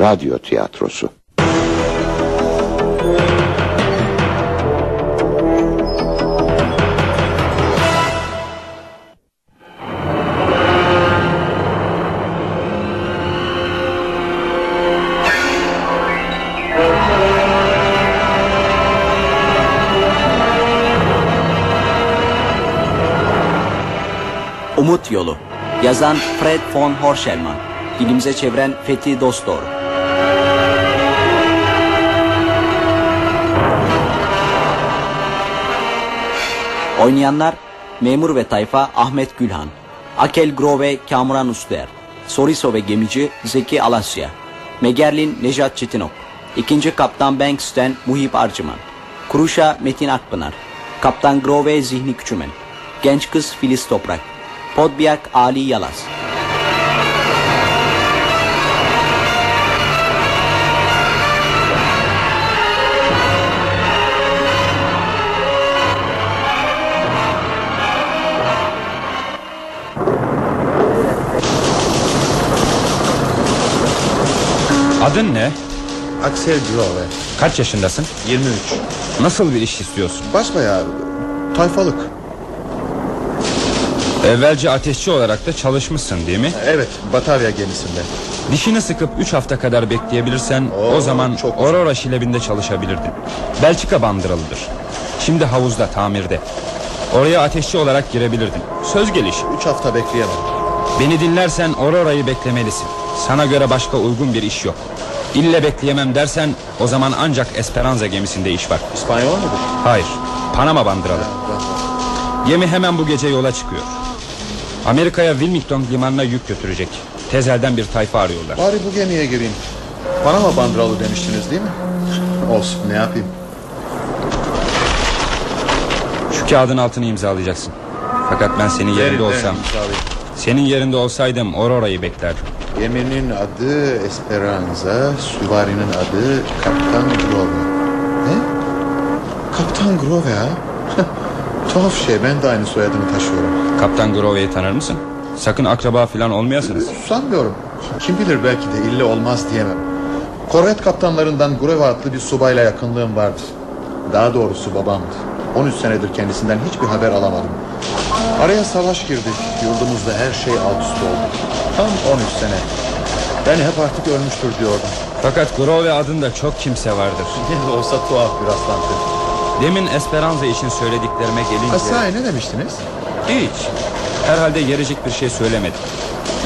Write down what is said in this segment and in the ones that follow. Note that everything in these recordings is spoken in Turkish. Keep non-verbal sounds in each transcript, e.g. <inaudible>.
radyo tiyatrosu. Umut Yolu. Yazan Fred von Horşelman Dilimize çeviren Fethi Dostor Oynayanlar Memur ve Tayfa Ahmet Gülhan Akel Grove Kamuran Uster Soriso ve Gemici Zeki Alasya Megerlin Nejat Çetinok İkinci Kaptan Banks'ten Muhip Arcıman Kuruşa Metin Akpınar Kaptan Grove Zihni Küçümen Genç Kız Filiz Toprak Podbiyak Ali Yalaz Adın ne? Aksel Grove. Kaç yaşındasın? 23. Nasıl bir iş istiyorsun? Basbayağı tayfalık. Evvelce ateşçi olarak da çalışmışsın değil mi? Evet Batavia gemisinde. Dişini sıkıp 3 hafta kadar bekleyebilirsen Oo, o zaman çok. Aurora şilebinde çalışabilirdin. Belçika bandıralıdır. Şimdi havuzda tamirde. Oraya ateşçi olarak girebilirdin. Söz gelişi. 3 hafta bekleyemem. Beni dinlersen Aurora'yı beklemelisin. Sana göre başka uygun bir iş yok. İlle bekleyemem dersen o zaman ancak Esperanza gemisinde iş var. İspanyol mudur? Hayır. Panama bandıralı. Gemi hemen bu gece yola çıkıyor. Amerika'ya Wilmington limanına yük götürecek. Tezel'den bir tayfa arıyorlar. Bari bu gemiye gireyim. Panama bandıralı demiştiniz değil mi? Olsun ne yapayım? Şu kağıdın altını imzalayacaksın. Fakat ben senin yerinde olsam, senin yerinde olsaydım Aurora'yı beklerdim. Geminin adı Esperanza, süvarinin adı Kaptan Grove. Ne? Kaptan Grove ha? <laughs> Tuhaf şey ben de aynı soyadını taşıyorum. Kaptan Grove'yi tanır mısın? Sakın akraba falan olmayasınız. Sanmıyorum. Kim bilir belki de ille olmaz diyemem. Korvet kaptanlarından Grove adlı bir subayla yakınlığım vardı. Daha doğrusu babamdı. 13 senedir kendisinden hiçbir haber alamadım. Araya savaş girdi. Yurdumuzda her şey alt üst oldu. Tam 13 sene. Ben hep artık ölmüştür diyordum. Fakat Grove adında çok kimse vardır. <laughs> Ne de olsa tuhaf bir rastlantı. Demin Esperanza için söylediklerime gelince... Asahi ne demiştiniz? Hiç. Herhalde yerecek bir şey söylemedim.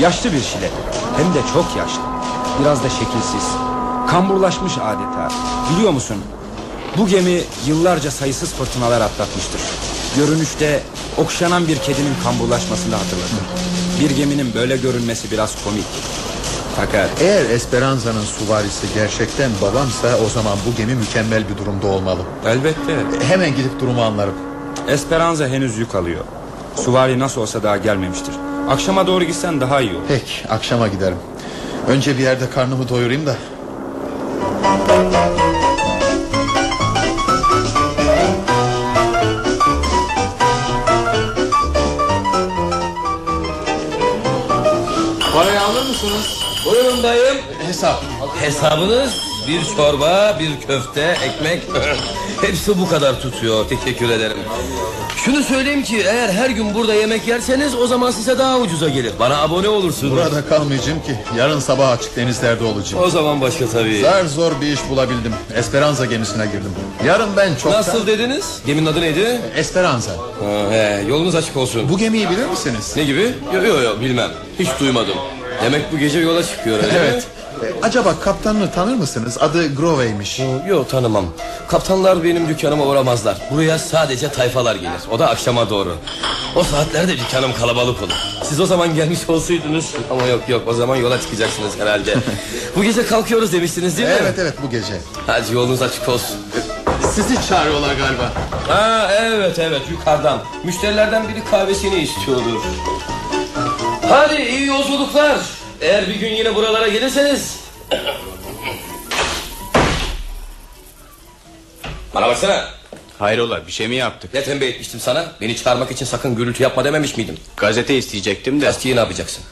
Yaşlı bir şile. Hem de çok yaşlı. Biraz da şekilsiz. Kamburlaşmış adeta. Biliyor musun? Bu gemi yıllarca sayısız fırtınalar atlatmıştır. Görünüşte okşanan bir kedinin kamburlaşmasını hatırlatır. Bir geminin böyle görünmesi biraz komik. Fakat Eğer Esperanza'nın suvarisi gerçekten babamsa o zaman bu gemi mükemmel bir durumda olmalı. elbette Hemen gidip durumu anlarım. Esperanza henüz yük alıyor. Suvari nasıl olsa daha gelmemiştir. Akşama doğru gitsen daha iyi olur. Peki akşama giderim. Önce bir yerde karnımı doyurayım da. Mısınız? Buyurun dayım. Hesap. Hesabınız bir çorba, bir köfte, ekmek. <laughs> Hepsi bu kadar tutuyor. Teşekkür ederim. Şunu söyleyeyim ki eğer her gün burada yemek yerseniz o zaman size daha ucuza gelir. Bana abone olursunuz. Burada kalmayacağım ki. Yarın sabah açık denizlerde olacağım. O zaman başka tabii. Zar zor bir iş bulabildim. Esperanza gemisine girdim. Yarın ben çok... Nasıl dediniz? Geminin adı neydi? Esperanza. Ha, he, yolunuz açık olsun. Bu gemiyi bilir misiniz? Ne gibi? Yok yok yo, bilmem. Hiç duymadım. Demek bu gece yola çıkıyor öyle Evet. E, Acaba kaptanını tanır mısınız? Adı Grove'ymiş. Yok tanımam. Kaptanlar benim dükkanıma uğramazlar. Buraya sadece tayfalar gelir. O da akşama doğru. O saatlerde dükkanım kalabalık olur. Siz o zaman gelmiş olsaydınız. Ama yok yok o zaman yola çıkacaksınız herhalde. Bu gece kalkıyoruz demiştiniz değil mi? Evet evet bu gece. Hadi yolunuz açık olsun. Sizi çağırıyorlar galiba. Ha evet evet yukarıdan. Müşterilerden biri kahvesini istiyordur. Hadi iyi yolculuklar. Eğer bir gün yine buralara gelirseniz... Bana baksana. Hayrola bir şey mi yaptık? Ne tembih etmiştim sana? Beni çağırmak için sakın gürültü yapma dememiş miydim? Gazete isteyecektim de. Gazeteyi ne yapacaksın?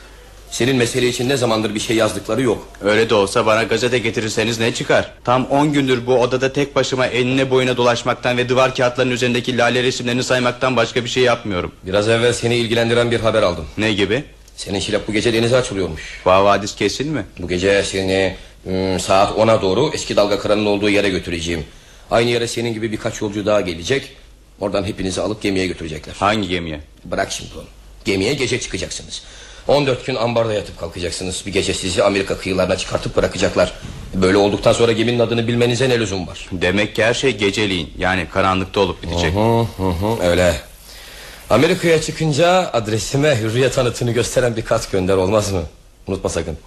Senin mesele için ne zamandır bir şey yazdıkları yok. Öyle de olsa bana gazete getirirseniz ne çıkar? Tam 10 gündür bu odada tek başıma enine boyuna dolaşmaktan ve duvar kağıtlarının üzerindeki lale resimlerini saymaktan başka bir şey yapmıyorum. Biraz evvel seni ilgilendiren bir haber aldım. Ne gibi? Senin şilep bu gece denize açılıyormuş. Vavadis kesin mi? Bu gece seni saat 10'a doğru eski dalga kıranın olduğu yere götüreceğim. Aynı yere senin gibi birkaç yolcu daha gelecek. Oradan hepinizi alıp gemiye götürecekler. Hangi gemiye? Bırak şimdi onu. Gemiye gece çıkacaksınız. 14 gün ambarda yatıp kalkacaksınız. Bir gece sizi Amerika kıyılarına çıkartıp bırakacaklar. Böyle olduktan sonra geminin adını bilmenize ne lüzum var? Demek ki her şey geceliğin yani karanlıkta olup bitecek. Hı hı hı, öyle. Amerika'ya çıkınca adresime hürriyet anıtını gösteren bir kat gönder olmaz mı? Unutma sakın.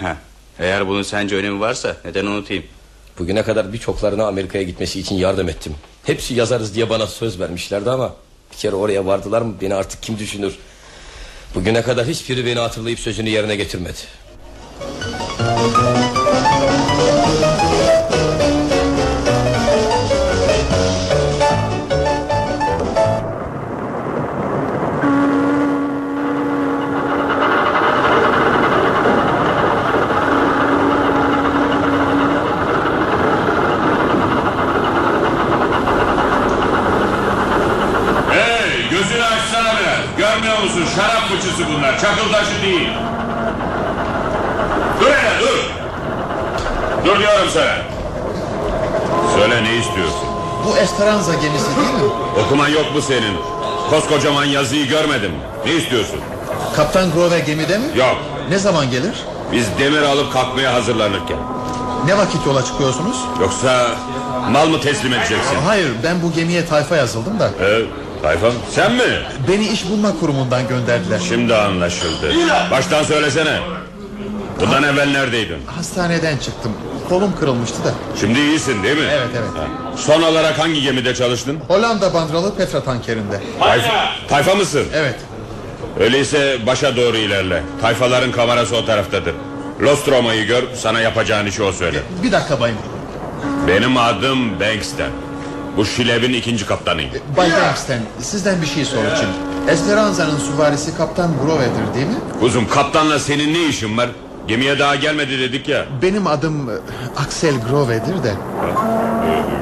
Heh. Eğer bunun sence önemi varsa neden unutayım? Bugüne kadar birçoklarına Amerika'ya gitmesi için yardım ettim. Hepsi yazarız diye bana söz vermişlerdi ama... ...bir kere oraya vardılar mı beni artık kim düşünür? Bugüne kadar hiçbiri beni hatırlayıp sözünü yerine getirmedi. Bu Esperanza gemisi değil mi? Okuman yok mu senin? Koskocaman yazıyı görmedim. Ne istiyorsun? Kaptan Grove gemide mi? Yok. Ne zaman gelir? Biz demir alıp kalkmaya hazırlanırken. Ne vakit yola çıkıyorsunuz? Yoksa mal mı teslim edeceksin? Hayır ben bu gemiye tayfa yazıldım da. Ee, Tayfam sen mi? Beni iş bulma kurumundan gönderdiler. Şimdi anlaşıldı. Baştan söylesene. Bundan evvel neredeydin? Hastaneden çıktım. Kolum kırılmıştı da. Şimdi iyisin değil mi? Evet, evet. Ha. Son olarak hangi gemide çalıştın? Hollanda bandralı Petra tankerinde. Tayfa, tayfa mısın? Evet. Öyleyse başa doğru ilerle. Tayfaların kamerası o taraftadır. Lostroma'yı gör, sana yapacağın işi o söyler. Bir dakika bayım. Benim adım Banks'ten. Bu şilebin ikinci kaptanıyım. Bay Banks'ten sizden bir şey soracağım. Esperanza'nın süvarisi Kaptan Grove'dir değil mi? Kuzum kaptanla senin ne işin var? Gemiye daha gelmedi dedik ya. Benim adım e, Axel Grove'dir de.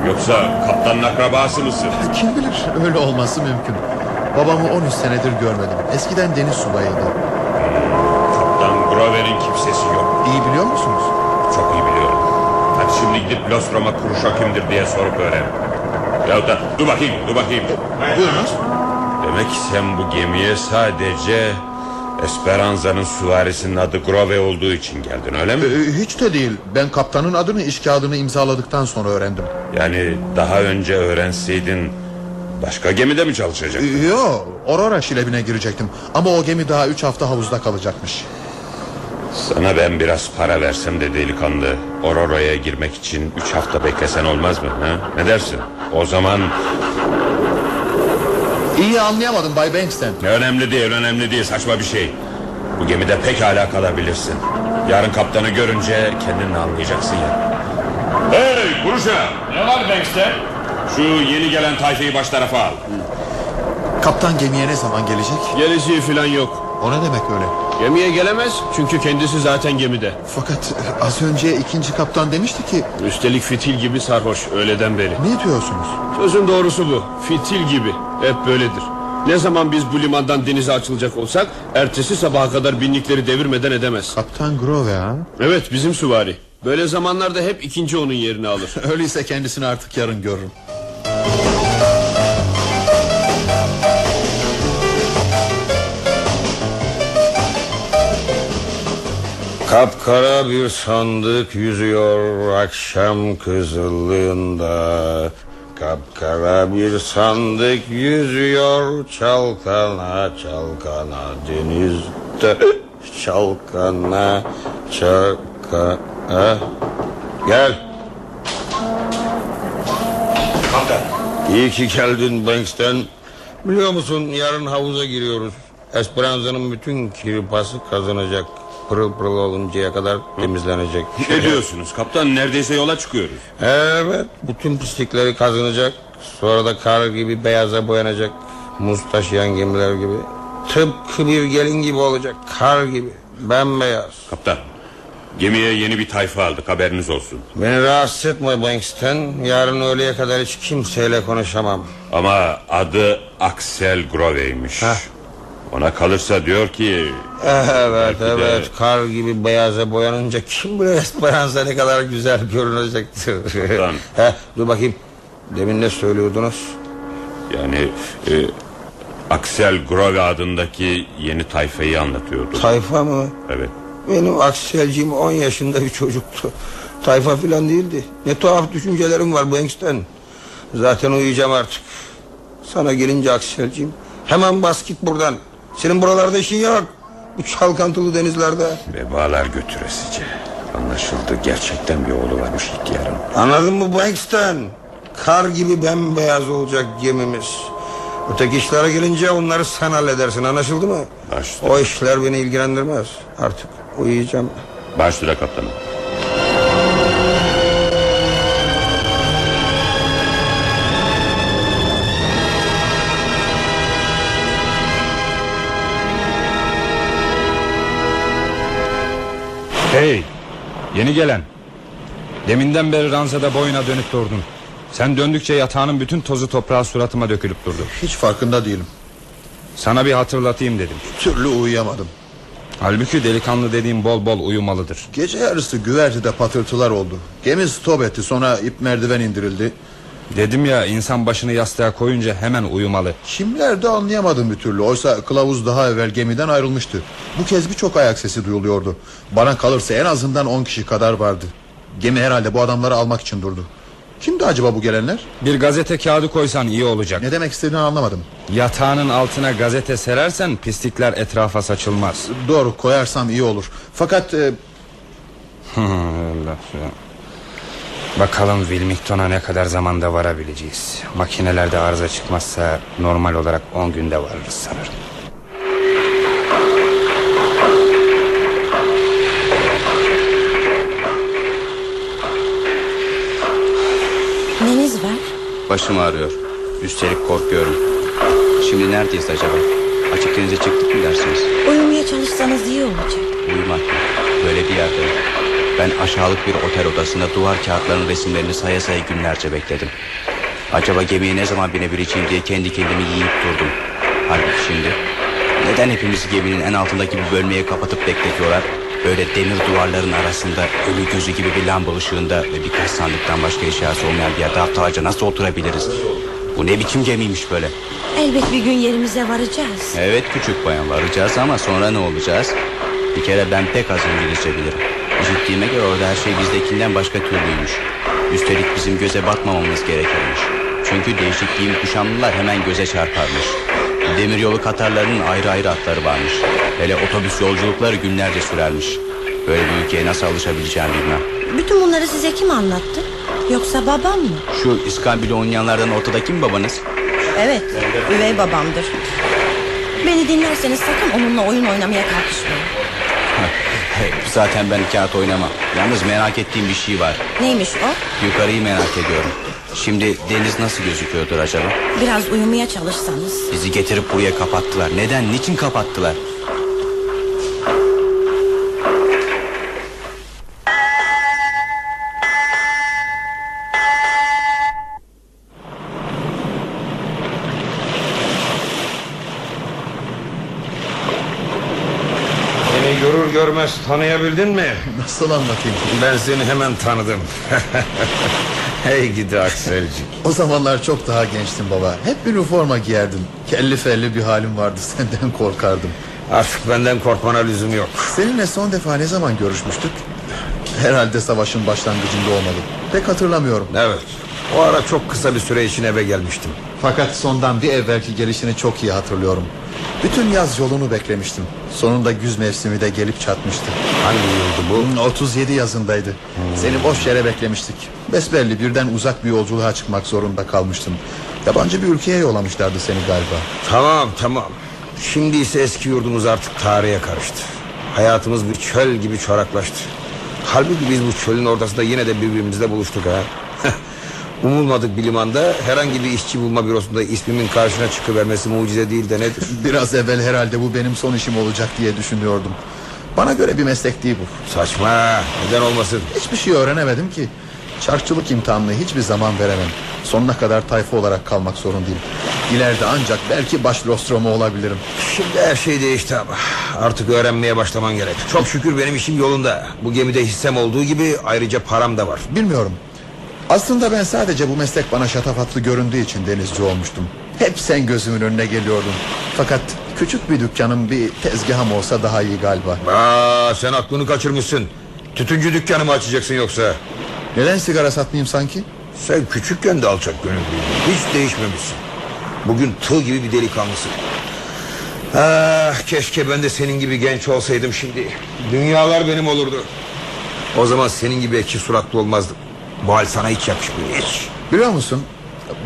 Yoksa kaptanın akrabası mısın? Kim bilir öyle olması mümkün. Babamı 13 senedir görmedim. Eskiden deniz subayıydı. Kaptan Grover'in kimsesi yok. İyi biliyor musunuz? Çok iyi biliyorum. Hadi şimdi gidip Lostrom'a kuruşa kimdir diye sorup öğren. Ya da dur bakayım, dur bakayım. Buyurunuz. Demek sen bu gemiye sadece Esperanza'nın süvarisinin adı Grove olduğu için geldin öyle mi? Ee, hiç de değil. Ben kaptanın adını iş kağıdını imzaladıktan sonra öğrendim. Yani daha önce öğrenseydin başka gemide mi çalışacaktın? Ee, Yo, Aurora şilebine girecektim. Ama o gemi daha 3 hafta havuzda kalacakmış. Sana ben biraz para versem de delikanlı Aurora'ya girmek için üç hafta beklesen olmaz mı? Ha? Ne dersin? O zaman İyi anlayamadım Bay Banks'ten. önemli değil önemli değil saçma bir şey. Bu gemide pekala kalabilirsin. Yarın kaptanı görünce kendin de anlayacaksın ya. Hey kuruşa! Ne var Banks'te? Şu yeni gelen tayfayı baş tarafa al. Kaptan gemiye ne zaman gelecek? Geleceği falan yok. O ne demek öyle? Gemiye gelemez çünkü kendisi zaten gemide. Fakat az önce ikinci kaptan demişti ki... Üstelik fitil gibi sarhoş öğleden beri. Ne diyorsunuz? Sözün doğrusu bu. Fitil gibi. Hep böyledir. Ne zaman biz bu limandan denize açılacak olsak ertesi sabaha kadar binlikleri devirmeden edemez. Kaptan Grove ha? Evet bizim süvari. Böyle zamanlarda hep ikinci onun yerini alır. <laughs> Öyleyse kendisini artık yarın görürüm. Kapkara bir sandık yüzüyor akşam kızıllığında Kapkara bir sandık yüzüyor çalkana çalkana denizde çalkana çalkana. Gel. İyi ki geldin Banks'ten. Biliyor musun yarın havuza giriyoruz. Esperanza'nın bütün kirpası kazanacak Pırıl pırıl oluncaya kadar temizlenecek Ne diyorsunuz kaptan neredeyse yola çıkıyoruz. Evet bütün pislikleri kazanacak Sonra da kar gibi beyaza boyanacak Muz taşıyan gemiler gibi Tıpkı bir gelin gibi olacak Kar gibi Bembeyaz. Kaptan gemiye yeni bir tayfa aldık haberiniz olsun. Beni rahatsız etme Bankston. Yarın öğleye kadar hiç kimseyle konuşamam. Ama adı Axel Grove'ymiş. Heh. Ona kalırsa diyor ki Evet Belki de- evet kar gibi beyaza boyanınca kim bilir Esperanza ne kadar güzel görünecektir. <laughs> Heh, dur bakayım demin ne söylüyordunuz? yani e, Axel Grove adındaki yeni tayfayı anlatıyordu. Tayfa mı? evet. Benim akselciğim 10 yaşında bir çocuktu. Tayfa filan değildi. Ne tuhaf düşüncelerim var Bankston. Zaten uyuyacağım artık. Sana gelince akselciğim. Hemen bas git buradan. Senin buralarda işin yok. Bu çalkantılı denizlerde. Vebalar götüresice. Anlaşıldı gerçekten bir oğlu varmış ihtiyarın. Anladın mı Bankston? Kar gibi bembeyaz olacak gemimiz. Öteki işlere gelince onları sen halledersin anlaşıldı mı? Başüstüne. O işler beni ilgilendirmez. Artık uyuyacağım. Başüstüne kaptanım. Hey yeni gelen Deminden beri ranzada boyuna dönüp durdun Sen döndükçe yatağının bütün tozu toprağı suratıma dökülüp durdu Hiç farkında değilim. Sana bir hatırlatayım dedim Türlü uyuyamadım. Halbuki delikanlı dediğim bol bol uyumalıdır Gece yarısı güvertede patırtılar oldu. Gemi stop etti sonra ip merdiven indirildi. Dedim ya insan başını yastığa koyunca hemen uyumalı Kimler de anlayamadım bir türlü. Oysa kılavuz daha evvel gemiden ayrılmıştı. Bu kez birçok ayak sesi duyuluyordu. Bana kalırsa en azından 10 kişi kadar vardı. Gemi herhalde bu adamları almak için durdu. Kimdi acaba bu gelenler? Bir gazete kağıdı koysan iyi olacak Ne demek istediğini anlamadım. Yatağının altına gazete serersen pislikler etrafa saçılmaz Doğru koyarsam iyi olur. Fakat e, <laughs> Allah ya. Bakalım Wilmington'a ne kadar zamanda varabileceğiz Makinelerde arıza çıkmazsa Normal olarak 10 günde varırız sanırım Neniz var? Başım ağrıyor. Üstelik korkuyorum. Şimdi neredeyiz acaba? Açık denize çıktık mı dersiniz? Uyumaya çalışsanız iyi olacak. Uyumak mı? Böyle bir yerde? Ben aşağılık bir otel odasında duvar kağıtlarının resimlerini saya saya günlerce bekledim. Acaba gemiye ne zaman binebileceğim diye kendi kendimi yiyip durdum. Halbuki şimdi neden hepimizi geminin en altındaki bir bölmeye kapatıp bekletiyorlar? Böyle demir duvarların arasında ölü gözü gibi bir lamba ışığında ve birkaç sandıktan başka eşyası olmayan bir yerde haftalarca nasıl oturabiliriz? Bu ne biçim gemiymiş böyle? Elbet bir gün yerimize varacağız. Evet küçük bayan varacağız ama sonra ne olacağız? Bir kere ben pek az İngilizce bilirim. İşittiğime göre orada her şey bizdekinden başka türlüymüş. Üstelik bizim göze batmamamız gerekirmiş. Çünkü değişik giyim kuşamlılar hemen göze çarparmış. Demiryolu katarlarının ayrı ayrı atları varmış. Hele otobüs yolculukları günlerce sürermiş. Böyle bir ülkeye nasıl alışabileceğimi bilmem. Bütün bunları size kim anlattı? Yoksa babam mı? Şu iskambil oynayanlardan ortadaki mi babanız? Evet, üvey babamdır. Beni dinlerseniz sakın onunla oyun oynamaya kalkışmayın. Hey, zaten ben kağıt oynamam. Yalnız merak ettiğim bir şey var. Neymiş o? Yukarıyı merak ediyorum. Şimdi deniz nasıl gözüküyordur acaba? Biraz uyumaya çalışsanız. Bizi getirip buraya kapattılar. Neden? Niçin kapattılar? Görmez tanıyabildin mi? <laughs> nasıl anlatayım? Ben seni hemen tanıdım. <laughs> hey gidi Akselcik. O zamanlar çok daha gençtim baba. Hep bir üniforma giyerdim. Kelli felli bir halim vardı. <laughs> Senden korkardım. Artık benden korkmana lüzum yok. Seninle son defa ne zaman görüşmüştük? Herhalde savaşın başlangıcında olmalı. Pek hatırlamıyorum. Evet. O ara çok kısa bir süre için eve gelmiştim. Fakat sondan bir evvelki gelişini çok iyi hatırlıyorum. Bütün yaz yolunu beklemiştim. Sonunda güz mevsimi de gelip çatmıştı. Hangi yıldı bu? Hmm, 37 yazındaydı. Seni boş yere beklemiştik. Besbelli birden uzak bir yolculuğa çıkmak zorunda kalmıştın. Yabancı bir ülkeye yollamışlardı seni galiba. Tamam tamam. Şimdi ise eski yurdumuz artık tarihe karıştı. Hayatımız bir çöl gibi çoraklaştı. Halbuki biz bu çölün ortasında yine de birbirimizle buluştuk ha. <laughs> Umulmadık bir limanda herhangi bir işçi bulma bürosunda ismimin karşına çıkıvermesi mucize değil de nedir? <laughs> Biraz evvel herhalde bu benim son işim olacak diye düşünüyordum. Bana göre bir meslek değil bu. Saçma neden olmasın Hiçbir şey öğrenemedim ki. Çarkçılık imtihanını hiçbir zaman veremem. Sonuna kadar tayfa olarak kalmak zorundayım. İleride ancak belki baş Nostromo olabilirim. Şimdi her şey değişti ama Artık öğrenmeye başlaman gerek Çok şükür benim işim yolunda Bu gemide hissem olduğu gibi ayrıca param da var Bilmiyorum. Aslında ben sadece bu meslek bana şatafatlı göründüğü için denizci olmuştum. Hep sen gözümün önüne geliyordun. Fakat küçük bir dükkanım bir tezgahım olsa daha iyi galiba. Aa, Sen aklını kaçırmışsın Tütüncü dükkanı mı açacaksın yoksa Neden sigara satmayayım sanki? Sen küçükken de alçak gönüllüydün Hiç değişmemişsin Bugün tığ gibi bir delikanlısın Ah, keşke ben de senin gibi genç olsaydım şimdi Dünyalar benim olurdu O zaman senin gibi ekşi suratlı olmazdım Bu hal sana hiç yakışmıyor hiç Biliyor musun?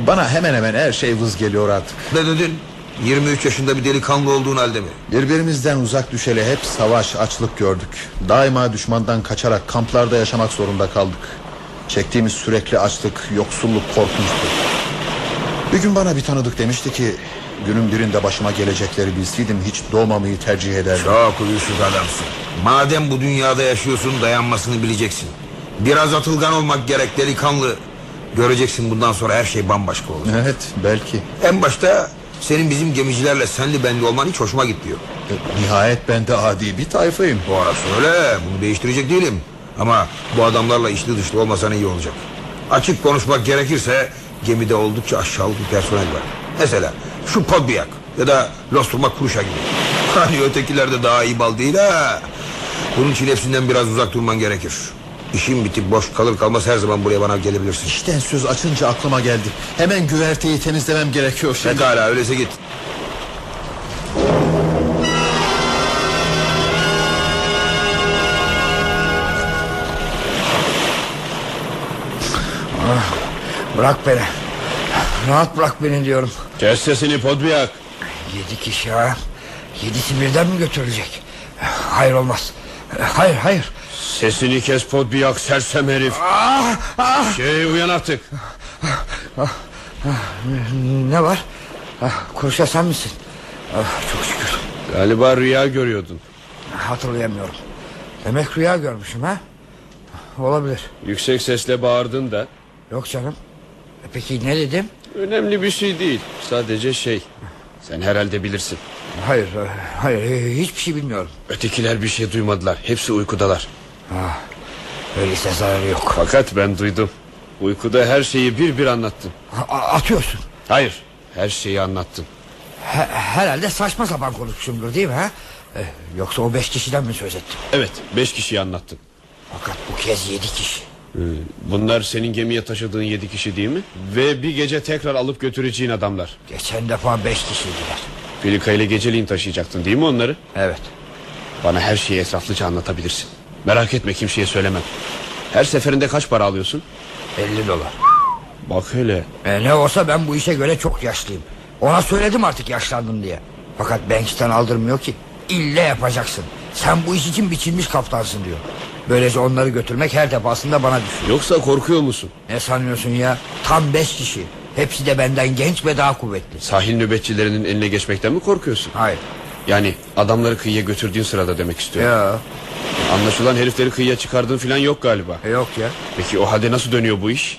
Bana hemen hemen her şey vız geliyor artık. Ne dedin 23 yaşında bir delikanlı olduğun halde mi Birbirimizden uzak düşeli hep savaş, açlık gördük. Daima düşmandan kaçarak kamplarda yaşamak zorunda kaldık. Çektiğimiz sürekli açlık, yoksulluk korkunçtu. Bir gün bana bir tanıdık demişti ki... ...günün birinde başıma gelecekleri bilseydim hiç doğmamayı tercih ederdim. Çok uyuşuk adamsın Madem bu dünyada yaşıyorsun dayanmasını bileceksin Biraz atılgan olmak gerek delikanlı. Göreceksin bundan sonra her şey bambaşka olacak. Evet, belki. En başta senin bizim gemicilerle senli benli olman hiç hoşuma gitmiyor. E, Nihayet ben de adi bir tayfayım. Bu arası öyle bunu değiştirecek değilim. Ama bu adamlarla içli dışlı olmasan iyi olacak. Açık konuşmak gerekirse Gemide oldukça aşağılık bir personel var. Mesela şu Podbiyak ya da Losturma Kuruşa gibi. Hani ötekiler de daha iyi bal değil ha. Bunun için hepsinden biraz uzak durman gerekir İşin bitip boş kalır kalmaz her zaman buraya bana gelebilirsin İşten söz açınca aklıma geldi. Hemen güverteyi temizlemem gerekiyor şimdi. Pekala öyleyse git Bırak beni. Rahat bırak beni diyorum. Kes sesini Podbiyak. Yedi kişi ha. Yedisi birden mi götürülecek? Hayır olmaz. Hayır hayır. Sesini kes Podbiyak sersem herif. Şey uyan artık. Ne var? Ah, Kuruşa sen misin? Ah, çok şükür. Galiba rüya görüyordun. Hatırlayamıyorum. Demek rüya görmüşüm ha? Olabilir. Yüksek sesle bağırdın da. Yok canım. E Peki ne dedim? Önemli bir şey değil. Sadece şey. Sen herhalde bilirsin. Hayır, hayır hiçbir şey bilmiyorum. Ötekiler bir şey duymadılar. Hepsi uykudalar. Ah, öyleyse zararı yok. Fakat ben duydum. Uykuda her şeyi bir bir anlattın. A- atıyorsun. Hayır. Her şeyi anlattın. He- herhalde saçma sapan konuşmuşumdur değil mi ha? E, yoksa o beş kişiden mi söz ettim? Evet. Beş kişiyi anlattın. Fakat bu kez yedi kişi. Bunlar senin gemiye taşıdığın yedi kişi değil mi? Ve bir gece tekrar alıp götüreceğin adamlar. Geçen defa beş kişiydiler. Filika ile geceliğin taşıyacaktın değil mi onları? Evet. Bana her şeyi etraflıca anlatabilirsin. Merak etme kimseye söylemem. Her seferinde kaç para alıyorsun? 50 dolar. Bak hele. E, ne olsa ben bu işe göre çok yaşlıyım. Ona söyledim artık yaşlandım diye. Fakat Banks'ten aldırmıyor ki. İlle yapacaksın. Sen bu iş için biçilmiş kaptansın diyor. Böylece onları götürmek her defasında bana düşüyor. Yoksa korkuyor musun? Ne sanıyorsun ya? Tam beş kişi. Hepsi de benden genç ve daha kuvvetli. Sahil nöbetçilerinin eline geçmekten mi korkuyorsun? Hayır. Yani adamları kıyıya götürdüğün sırada demek istiyorum. Ya. Anlaşılan herifleri kıyıya çıkardığın falan yok galiba. E, yok ya. Peki o halde nasıl dönüyor bu iş?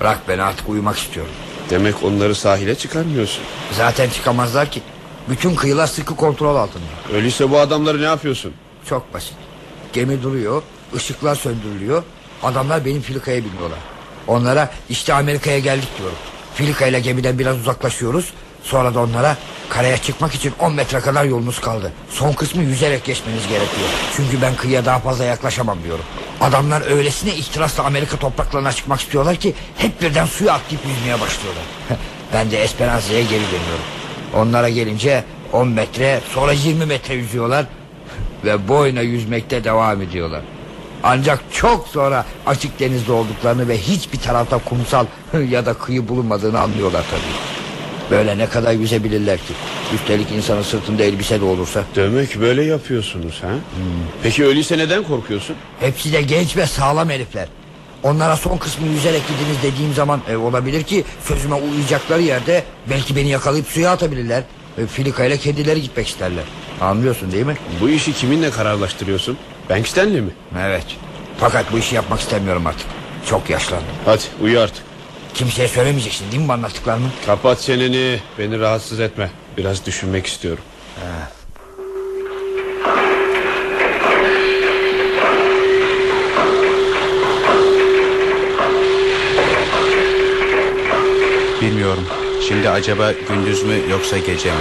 Bırak beni artık uyumak istiyorum. Demek onları sahile çıkarmıyorsun. Zaten çıkamazlar ki. Bütün kıyılar sıkı kontrol altında. Öyleyse bu adamları ne yapıyorsun? Çok basit. Gemi duruyor, ışıklar söndürülüyor. Adamlar benim filikaya biniyorlar. Onlara işte Amerika'ya geldik diyorum. Filika ile gemiden biraz uzaklaşıyoruz. Sonra da onlara karaya çıkmak için 10 metre kadar yolunuz kaldı. Son kısmı yüzerek geçmeniz gerekiyor. Çünkü ben kıyıya daha fazla yaklaşamam diyorum. Adamlar öylesine ihtirasla Amerika topraklarına çıkmak istiyorlar ki hep birden suya atlayıp yüzmeye başlıyorlar. <laughs> ben de Esperanza'ya geri dönüyorum. Onlara gelince 10 metre sonra 20 metre yüzüyorlar <laughs> ve boyuna yüzmekte devam ediyorlar. Ancak çok sonra açık denizde olduklarını ve hiçbir tarafta kumsal <laughs> ya da kıyı bulunmadığını anlıyorlar tabii. Böyle ne kadar yüzebilirler ki? Üstelik insanın sırtında elbise de olursa. Demek böyle yapıyorsunuz ha? Peki öyleyse neden korkuyorsun? Hepsi de genç ve sağlam herifler. Onlara son kısmı yüzerek gidiniz dediğim zaman e, olabilir ki sözüme uyacakları yerde belki beni yakalayıp suya atabilirler. e, Filika ile kendileri gitmek isterler. Anlıyorsun değil mi? Bu işi kiminle kararlaştırıyorsun? Banksten'le mi? Evet. Fakat bu işi yapmak istemiyorum artık. Çok yaşlandım. Hadi uyu artık. Kimseye söylemeyeceksin değil mi bu anlattıklarımı? Kapat çeneni. Beni rahatsız etme. Biraz düşünmek istiyorum. Bilmiyorum. Şimdi acaba gündüz mü yoksa gece mi?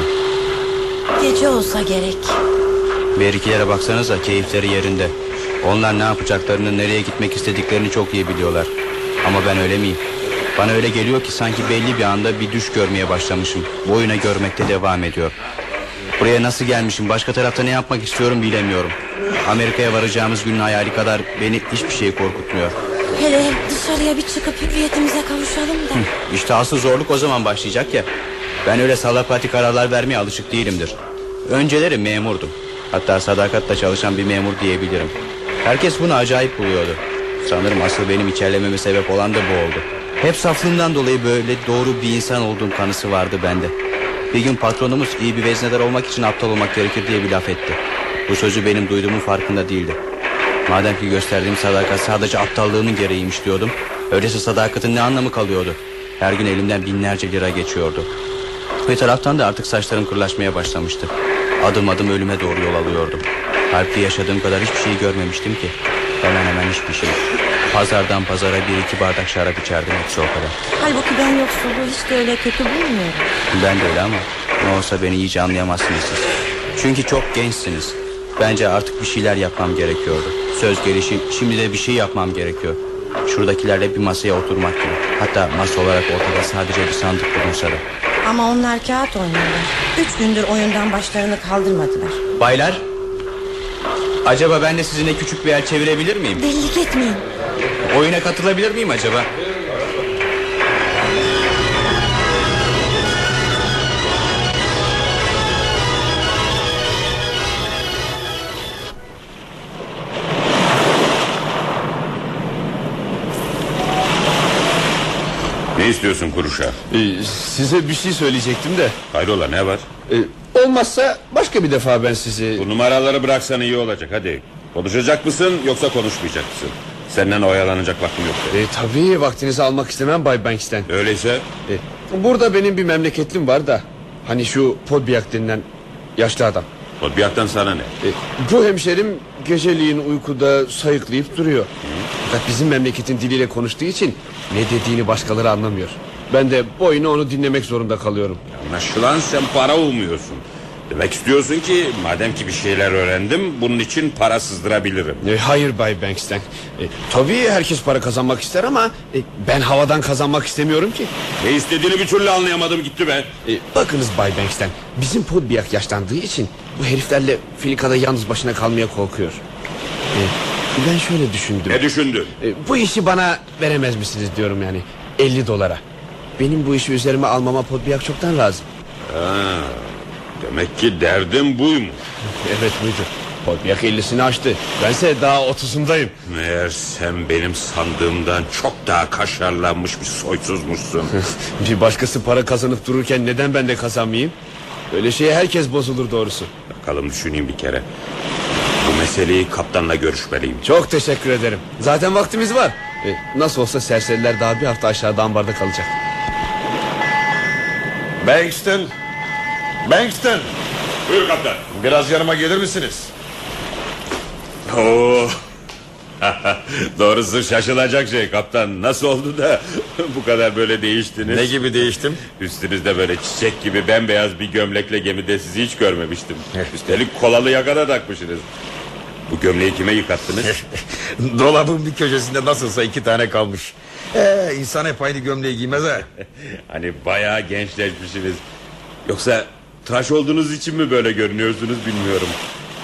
Gece olsa gerek. Berikilere baksanıza keyifleri yerinde. Onlar ne yapacaklarını, nereye gitmek istediklerini çok iyi biliyorlar. Ama ben öyle miyim? Bana öyle geliyor ki sanki belli bir anda bir düş görmeye başlamışım. Bu oyuna görmekte devam ediyor. Buraya nasıl gelmişim, başka tarafta ne yapmak istiyorum bilemiyorum. Amerika'ya varacağımız günün hayali kadar beni hiçbir şey korkutmuyor. Hele dışarıya bir çıkıp hürriyetimize kavuşalım da. İşte asıl zorluk o zaman başlayacak ya. Ben öyle salapati kararlar vermeye alışık değilimdir. Önceleri memurdum. Hatta sadakatle çalışan bir memur diyebilirim. Herkes bunu acayip buluyordu. Sanırım asıl benim içerlememe sebep olan da bu oldu. Hep saflığımdan dolayı böyle doğru bir insan olduğum kanısı vardı bende. Bir gün patronumuz iyi bir veznedar olmak için aptal olmak gerekir diye bir laf etti. Bu sözü benim duyduğumun farkında değildi. Madem ki gösterdiğim sadakat sadece aptallığımın gereğiymiş diyordum. Öyleyse sadakatin ne anlamı kalıyordu? Her gün elimden binlerce lira geçiyordu. Bir taraftan da artık saçlarım kırlaşmaya başlamıştı. Adım adım ölüme doğru yol alıyordum. Harpte yaşadığım kadar hiçbir şey görmemiştim ki. Hemen hemen hiçbir şey. Pazardan pazara bir iki bardak şarap içerdim hepsi o kadar. Halbuki ben yoksulluğu hiç de öyle kötü bulmuyorum. Ben de öyle ama ne olsa beni iyice anlayamazsınız siz. Çünkü çok gençsiniz. Bence artık bir şeyler yapmam gerekiyordu. Söz gelişi şimdi de bir şey yapmam gerekiyor. Şuradakilerle bir masaya oturmak gibi. Hatta masa olarak ortada sadece bir sandık bulunsa da. Ama onlar kağıt oynuyorlar. Üç gündür oyundan başlarını kaldırmadılar. Baylar Acaba ben de sizinle küçük bir el çevirebilir miyim? Delilik etmeyin. Oyuna katılabilir miyim acaba? Ne istiyorsun kuruşa? Ee, size bir şey söyleyecektim de. Hayrola ne var? Ee, olmazsa başka bir defa ben sizi... Bu numaraları bıraksan iyi olacak hadi. Konuşacak mısın yoksa konuşmayacak mısın? Senden oyalanacak vaktim yok. E, tabii vaktinizi almak istemem Bay Banks'ten. Öyleyse E, burada benim bir memleketlim var da. Hani şu Podbiyak denilen yaşlı adam. Podbiyak'tan sana ne? E, bu hemşerim geceliğin uykuda sayıklayıp duruyor. Fakat bizim memleketin diliyle konuştuğu için ne dediğini başkaları anlamıyor. Ben de boyuna onu dinlemek zorunda kalıyorum. Anlaşılan sen para umuyorsun. Demek istiyorsun ki madem ki bir şeyler öğrendim bunun için para sızdırabilirim. E, hayır Bay Banks'ten. E, tabii herkes para kazanmak ister ama e, ben havadan kazanmak istemiyorum ki. Ne istediğini bir türlü anlayamadım gitti be. E, bakınız Bay Banks'ten bizim Podbiyak yaşlandığı için bu heriflerle Filika'da yalnız başına kalmaya korkuyor. E, ben şöyle düşündüm. Ne düşündün? E, bu işi bana veremez misiniz diyorum yani 50 dolara. Benim bu işi üzerime almama Podbiyak çoktan razı. Ha, demek ki derdin buymuş. Evet buydu. Podbiyak 50'sini açtı. Bense daha 30'undayım. Meğer sen benim sandığımdan çok daha kaşarlanmış bir soysuzmuşsun. <laughs> Bir başkası para kazanıp dururken neden ben de kazanmayayım? Böyle şeye herkes bozulur doğrusu. Bakalım düşüneyim bir kere. Bu meseleyi kaptanla görüşmeliyim. Çok teşekkür ederim. Zaten vaktimiz var. E, nasıl olsa serseriler daha bir hafta aşağıda ambarda kalacak. Bankston. Bankston. Buyur kaptan. Biraz yanıma gelir misiniz? Oo. <laughs> Doğrusu şaşılacak şey kaptan. Nasıl oldu da <laughs> bu kadar böyle değiştiniz? Ne gibi değiştim? Üstünüzde böyle çiçek gibi bembeyaz bir gömlekle gemide sizi hiç görmemiştim. <laughs> Üstelik kolalı yaka da takmışsınız. Bu gömleği kime yıkattınız? Dolabın bir köşesinde nasılsa iki tane kalmış. Ee, insan hep aynı gömleği giymez ha. hani bayağı gençleşmişsiniz. Yoksa tıraş olduğunuz için mi böyle görünüyorsunuz bilmiyorum.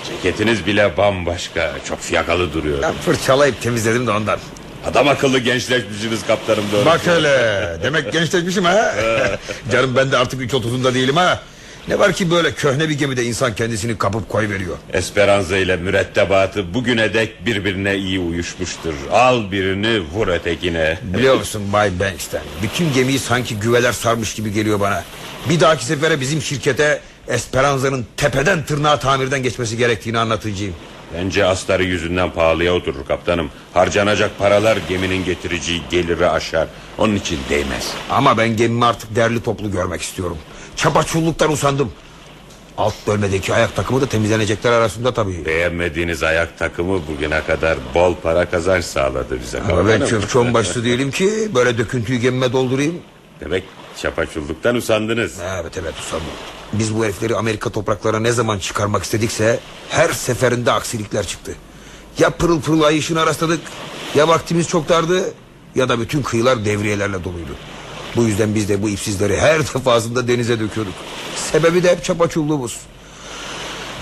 Ceketiniz bile bambaşka. Çok fiyakalı duruyor. Ben fırçalayıp temizledim de ondan. Adam akıllı gençleşmişsiniz kaptanım doğru. Bak hele. Demek gençleşmişim ha. <laughs> Canım ben de artık 3.30'unda değilim ha. Ne var ki böyle köhne bir gemide insan kendisini kapıp koy veriyor. Esperanza ile mürettebatı bugüne dek birbirine iyi uyuşmuştur. Al birini vur ötekine. Biliyor musun Bay Banks'ten Bütün gemiyi sanki güveler sarmış gibi geliyor bana Bir dahaki sefere bizim şirkete Esperanza'nın tepeden tırnağa tamirden geçmesi gerektiğini anlatacağım. Bence astarı yüzünden pahalıya oturur kaptanım. Harcanacak paralar geminin getireceği geliri aşar. Onun için değmez. Ama ben gemimi artık derli toplu görmek istiyorum. Çapaçulluktan usandım. Alt bölmedeki ayak takımı da temizlenecekler arasında tabii. Beğenmediğiniz ayak takımı bugüne kadar bol para kazanç sağladı bize. Ama ben çöpçü başlı değilim ki böyle döküntüyü gemime doldurayım. Demek çapaçulluktan usandınız. Evet evet usandım. Biz bu herifleri Amerika topraklarına ne zaman çıkarmak istedikse her seferinde aksilikler çıktı. Ya pırıl pırıl ay ışığına ya vaktimiz çok dardı ya da bütün kıyılar devriyelerle doluydu. Bu yüzden biz de bu ipsizleri her <laughs> defasında denize döküyorduk. Sebebi de hep çapaçulluğumuz.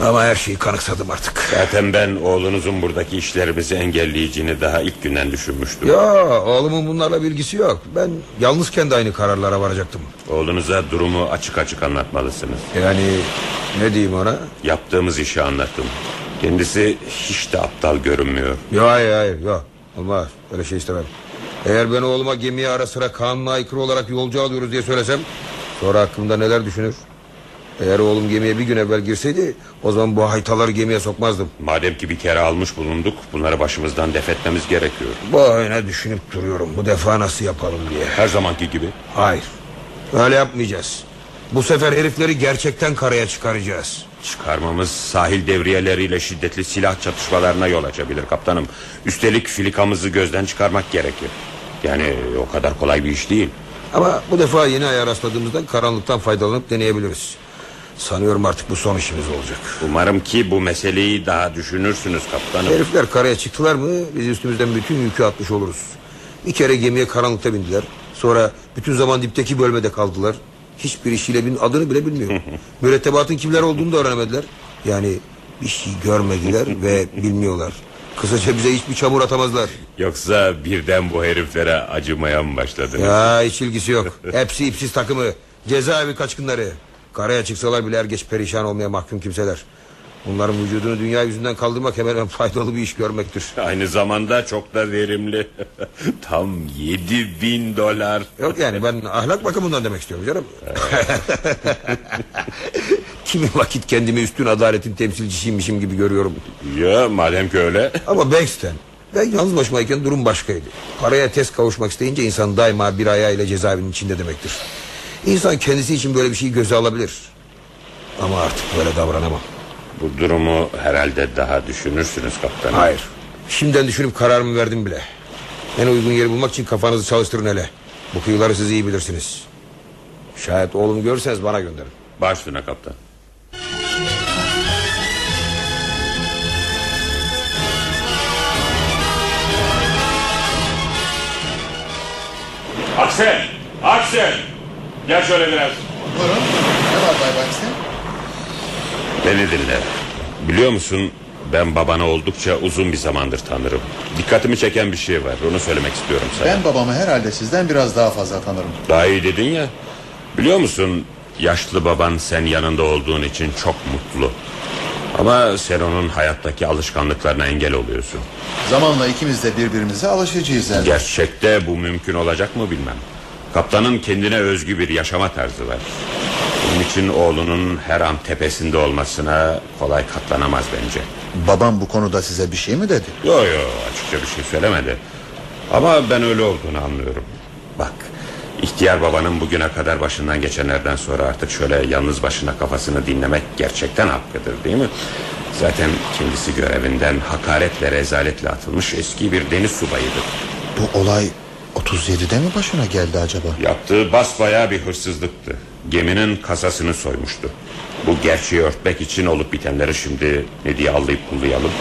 Ama her şeyi kanıksadım artık. Zaten ben oğlunuzun buradaki işlerimizi engelleyeceğini daha ilk günden düşünmüştüm. Ya oğlumun bunlarla bilgisi yok. Ben yalnızken de aynı kararlara varacaktım. Oğlunuza durumu açık açık anlatmalısınız. Yani ne diyeyim ona? Yaptığımız işi anlattım. Kendisi hiç de aptal görünmüyor. Ya hayır hayır ya. Olmaz öyle şey istemem. Eğer ben oğluma gemiye ara sıra kanuna aykırı olarak yolcu alıyoruz diye söylesem... ...sonra hakkımda neler düşünür? Eğer oğlum gemiye bir gün evvel girseydi... ...o zaman bu haytaları gemiye sokmazdım. Madem ki bir kere almış bulunduk... ...bunları başımızdan def etmemiz gerekiyor. Boyuna düşünüp duruyorum. Bu defa nasıl yapalım diye. Her zamanki gibi. Hayır. Öyle yapmayacağız. Bu sefer herifleri gerçekten karaya çıkaracağız. Çıkarmamız sahil devriyeleriyle şiddetli silah çatışmalarına yol açabilir kaptanım. Üstelik filikamızı gözden çıkarmak gerekir. Yani o kadar kolay bir iş değil. Ama bu defa yeni aya rastladığımızdan karanlıktan faydalanıp deneyebiliriz. Sanıyorum artık bu son işimiz olacak. Umarım ki bu meseleyi daha düşünürsünüz kaptanım. Herifler karaya çıktılar mı biz üstümüzden bütün yükü atmış oluruz. Bir kere gemiye karanlıkta bindiler. Sonra bütün zaman dipteki bölmede kaldılar. Hiçbir işiyle bin adını bile bilmiyor. <laughs> Mürettebatın kimler olduğunu da öğrenemediler. Yani bir şey görmediler <laughs> ve bilmiyorlar. Kısaca bize hiçbir çamur atamazlar. Yoksa birden bu heriflere acımaya mı başladınız? Ya hiç ilgisi yok. <laughs> Hepsi ipsiz takımı. Cezaevi kaçkınları. Karaya çıksalar bile er geç perişan olmaya mahkum kimseler. Bunların vücudunu dünya yüzünden kaldırmak hemen hemen faydalı bir iş görmektir. Aynı zamanda çok da verimli. <laughs> Tam yedi bin dolar. Yok yani ben ahlak bakımından demek istiyorum canım. <laughs> Kimi vakit kendimi üstün adaletin temsilcisiymişim gibi görüyorum. Ya madem ki öyle. Ama Banks'ten ben yalnız başımayken durum başkaydı. Paraya tez kavuşmak isteyince insan daima bir ayağıyla cezaevinin içinde demektir. İnsan kendisi için böyle bir şeyi göze alabilir. Ama artık böyle davranamam. Bu durumu herhalde daha düşünürsünüz kaptanım. Hayır. Şimdiden düşünüp kararımı verdim bile. En uygun yeri bulmak için kafanızı çalıştırın hele. Bu kıyıları siz iyi bilirsiniz. Şayet oğlumu görürseniz bana gönderin. Baş üstüne kaptan. Aksel! Aksel! Gel şöyle biraz. Buyurun. Ne var Bay Banks'te? Beni dinle. Biliyor musun ben babanı oldukça uzun bir zamandır tanırım. Dikkatimi çeken bir şey var. Onu söylemek istiyorum sana. Ben babamı herhalde sizden biraz daha fazla tanırım. Daha iyi dedin ya. Biliyor musun yaşlı baban sen yanında olduğun için çok mutlu. Ama sen onun hayattaki alışkanlıklarına engel oluyorsun. Zamanla ikimiz de birbirimize alışacağız elbette. Gerçekte bu mümkün olacak mı bilmem. Kaptanın kendine özgü bir yaşama tarzı var. Bunun için oğlunun her an tepesinde olmasına kolay katlanamaz bence. Babam bu konuda size bir şey mi dedi? Yo yo açıkça bir şey söylemedi. Ama ben öyle olduğunu anlıyorum. Bak ihtiyar babanın bugüne kadar başından geçenlerden sonra artık şöyle yalnız başına kafasını dinlemek gerçekten hakkıdır değil mi? Zaten kendisi görevinden hakaret ve rezaletle atılmış eski bir deniz subayıdır. Bu olay 37'de mi başına geldi acaba? Yaptığı basbayağı bir hırsızlıktı. Geminin kasasını soymuştu. Bu gerçeği örtmek için olup bitenleri şimdi ne diye allayıp kullayalım.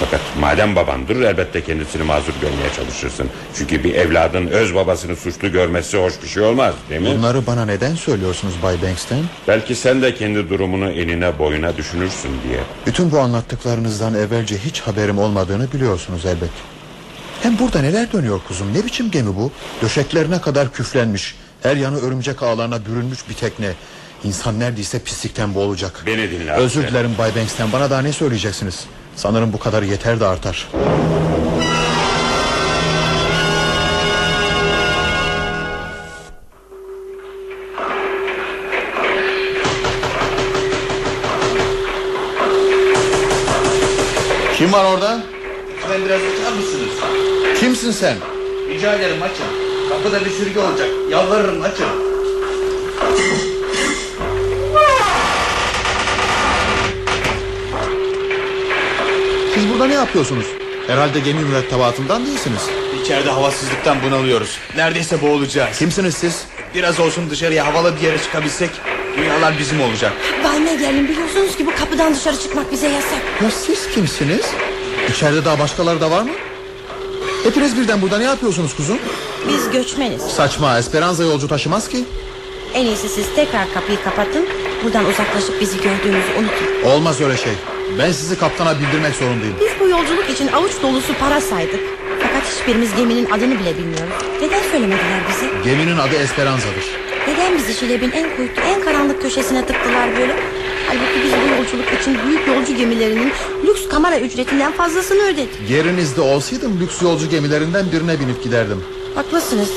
Fakat madem babandır elbette kendisini mazur görmeye çalışırsın. Çünkü bir evladın öz babasını suçlu görmesi hoş bir şey olmaz değil mi? Bunları bana neden söylüyorsunuz Bay Banks'ten? Belki sen de kendi durumunu enine boyuna düşünürsün diye. Bütün bu anlattıklarınızdan evvelce hiç haberim olmadığını biliyorsunuz elbet. Hem burada neler dönüyor kuzum? Ne biçim gemi bu? Döşeklerine kadar küflenmiş Her yanı örümcek ağlarına bürünmüş bir tekne. İnsan neredeyse pislikten boğulacak. Beni dinle abi. Özür dilerim Bay Banks'ten. Bana daha ne söyleyeceksiniz? Sanırım bu kadar yeter de artar. Kim var orada? Ben biraz açar mısınız? Kimsin sen? Rica ederim açın. Kapıda bir sürgü olacak. Yalvarırım açın. Siz burada ne yapıyorsunuz? Herhalde gemi mürettebatından değilsiniz. İçeride havasızlıktan bunalıyoruz. Neredeyse boğulacağız. Kimsiniz siz? Biraz olsun dışarıya havalı bir yere çıkabilsek dünyalar bizim olacak. Bay Megerlin biliyorsunuz ki bu kapıdan dışarı çıkmak bize yasak. Ya siz kimsiniz? İçeride daha başkaları da var mı? Hepiniz birden burada ne yapıyorsunuz kuzum? Biz göçmeniz. Saçma Esperanza yolcu taşımaz ki. En iyisi siz tekrar kapıyı kapatın. Buradan uzaklaşıp bizi gördüğünüzü unutun. Olmaz öyle şey. Ben sizi kaptana bildirmek zorundayım. Biz bu yolculuk için avuç dolusu para saydık. Fakat hiçbirimiz geminin adını bile bilmiyoruz. Neden söylemediler bize? Geminin adı Esperanza'dır. Neden bizi Şileb'in en kuytu, en karanlık köşesine tıktılar böyle? Halbuki biz bu yolculuk için büyük yolcu gemilerinin lüks kamera ücretinden fazlasını ödedik. Yerinizde olsaydım lüks yolcu gemilerinden birine binip giderdim. Haklısınız.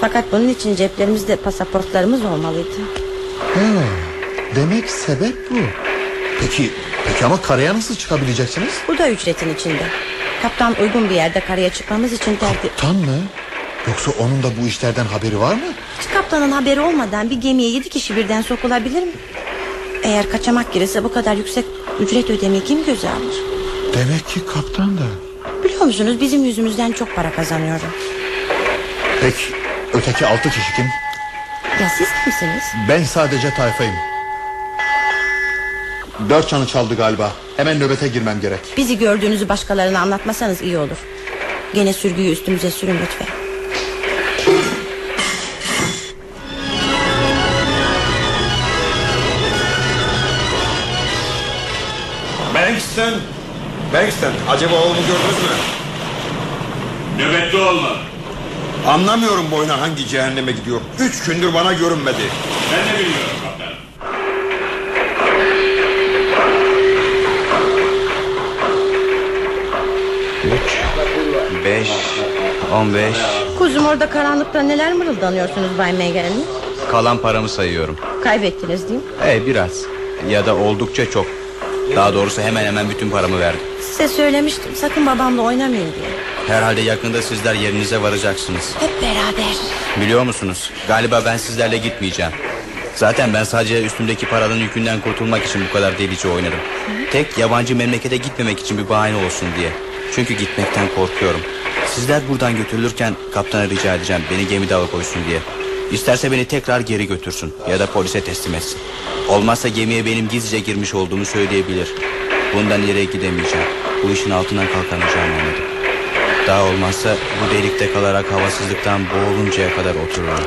Fakat bunun için ceplerimizde pasaportlarımız olmalıydı. He, demek sebep bu. Peki, peki ama karaya nasıl çıkabileceksiniz? Bu da ücretin içinde. Kaptan uygun bir yerde karaya çıkmamız için terdi... Tan mı? Yoksa onun da bu işlerden haberi var mı? Hiç kaptanın haberi olmadan bir gemiye yedi kişi birden sokulabilir mi? Eğer kaçamak girirse bu kadar yüksek ücret ödemeyi kim göze alır? Demek ki kaptan da. Biliyor musunuz bizim yüzümüzden çok para kazanıyorum. Peki, öteki altı kişi kim? Ya siz kimsiniz? Ben sadece tayfayım. Dört çanı çaldı galiba. Hemen nöbete girmem gerek. Bizi gördüğünüzü başkalarına anlatmasanız iyi olur. Gene sürgüyü üstümüze sürün lütfen. Bankston. Bankston. Acaba oğlumu gördünüz mü? Nöbette olma. Anlamıyorum bu oyuna hangi cehenneme gidiyor. Üç gündür bana görünmedi. Ben de bilmiyorum kaptan. Beş, on beş. Kuzum orada karanlıkta neler mırıldanıyorsunuz Bay Megan'ın? Kalan paramı sayıyorum. Kaybettiniz değil mi? E biraz. Ya da oldukça çok. Daha doğrusu hemen hemen bütün paramı verdim. Size söylemiştim sakın babamla oynamayın diye. Herhalde yakında sizler yerinize varacaksınız. Hep beraber. Biliyor musunuz? Galiba ben sizlerle gitmeyeceğim. Zaten ben sadece üstümdeki paranın yükünden kurtulmak için bu kadar delice oynadım. Tek yabancı memlekete gitmemek için bir bahane olsun diye. Çünkü gitmekten korkuyorum. Sizler buradan götürülürken kaptana rica edeceğim beni gemide alıkoysun diye. İsterse beni tekrar geri götürsün ya da polise teslim etsin. Olmazsa gemiye benim gizlice girmiş olduğumu söyleyebilir. Bundan ileriye gidemeyeceğim. Bu işin altından kalkamayacağımı anladım. Daha olmazsa bu delikte kalarak havasızlıktan boğuluncaya kadar otururum.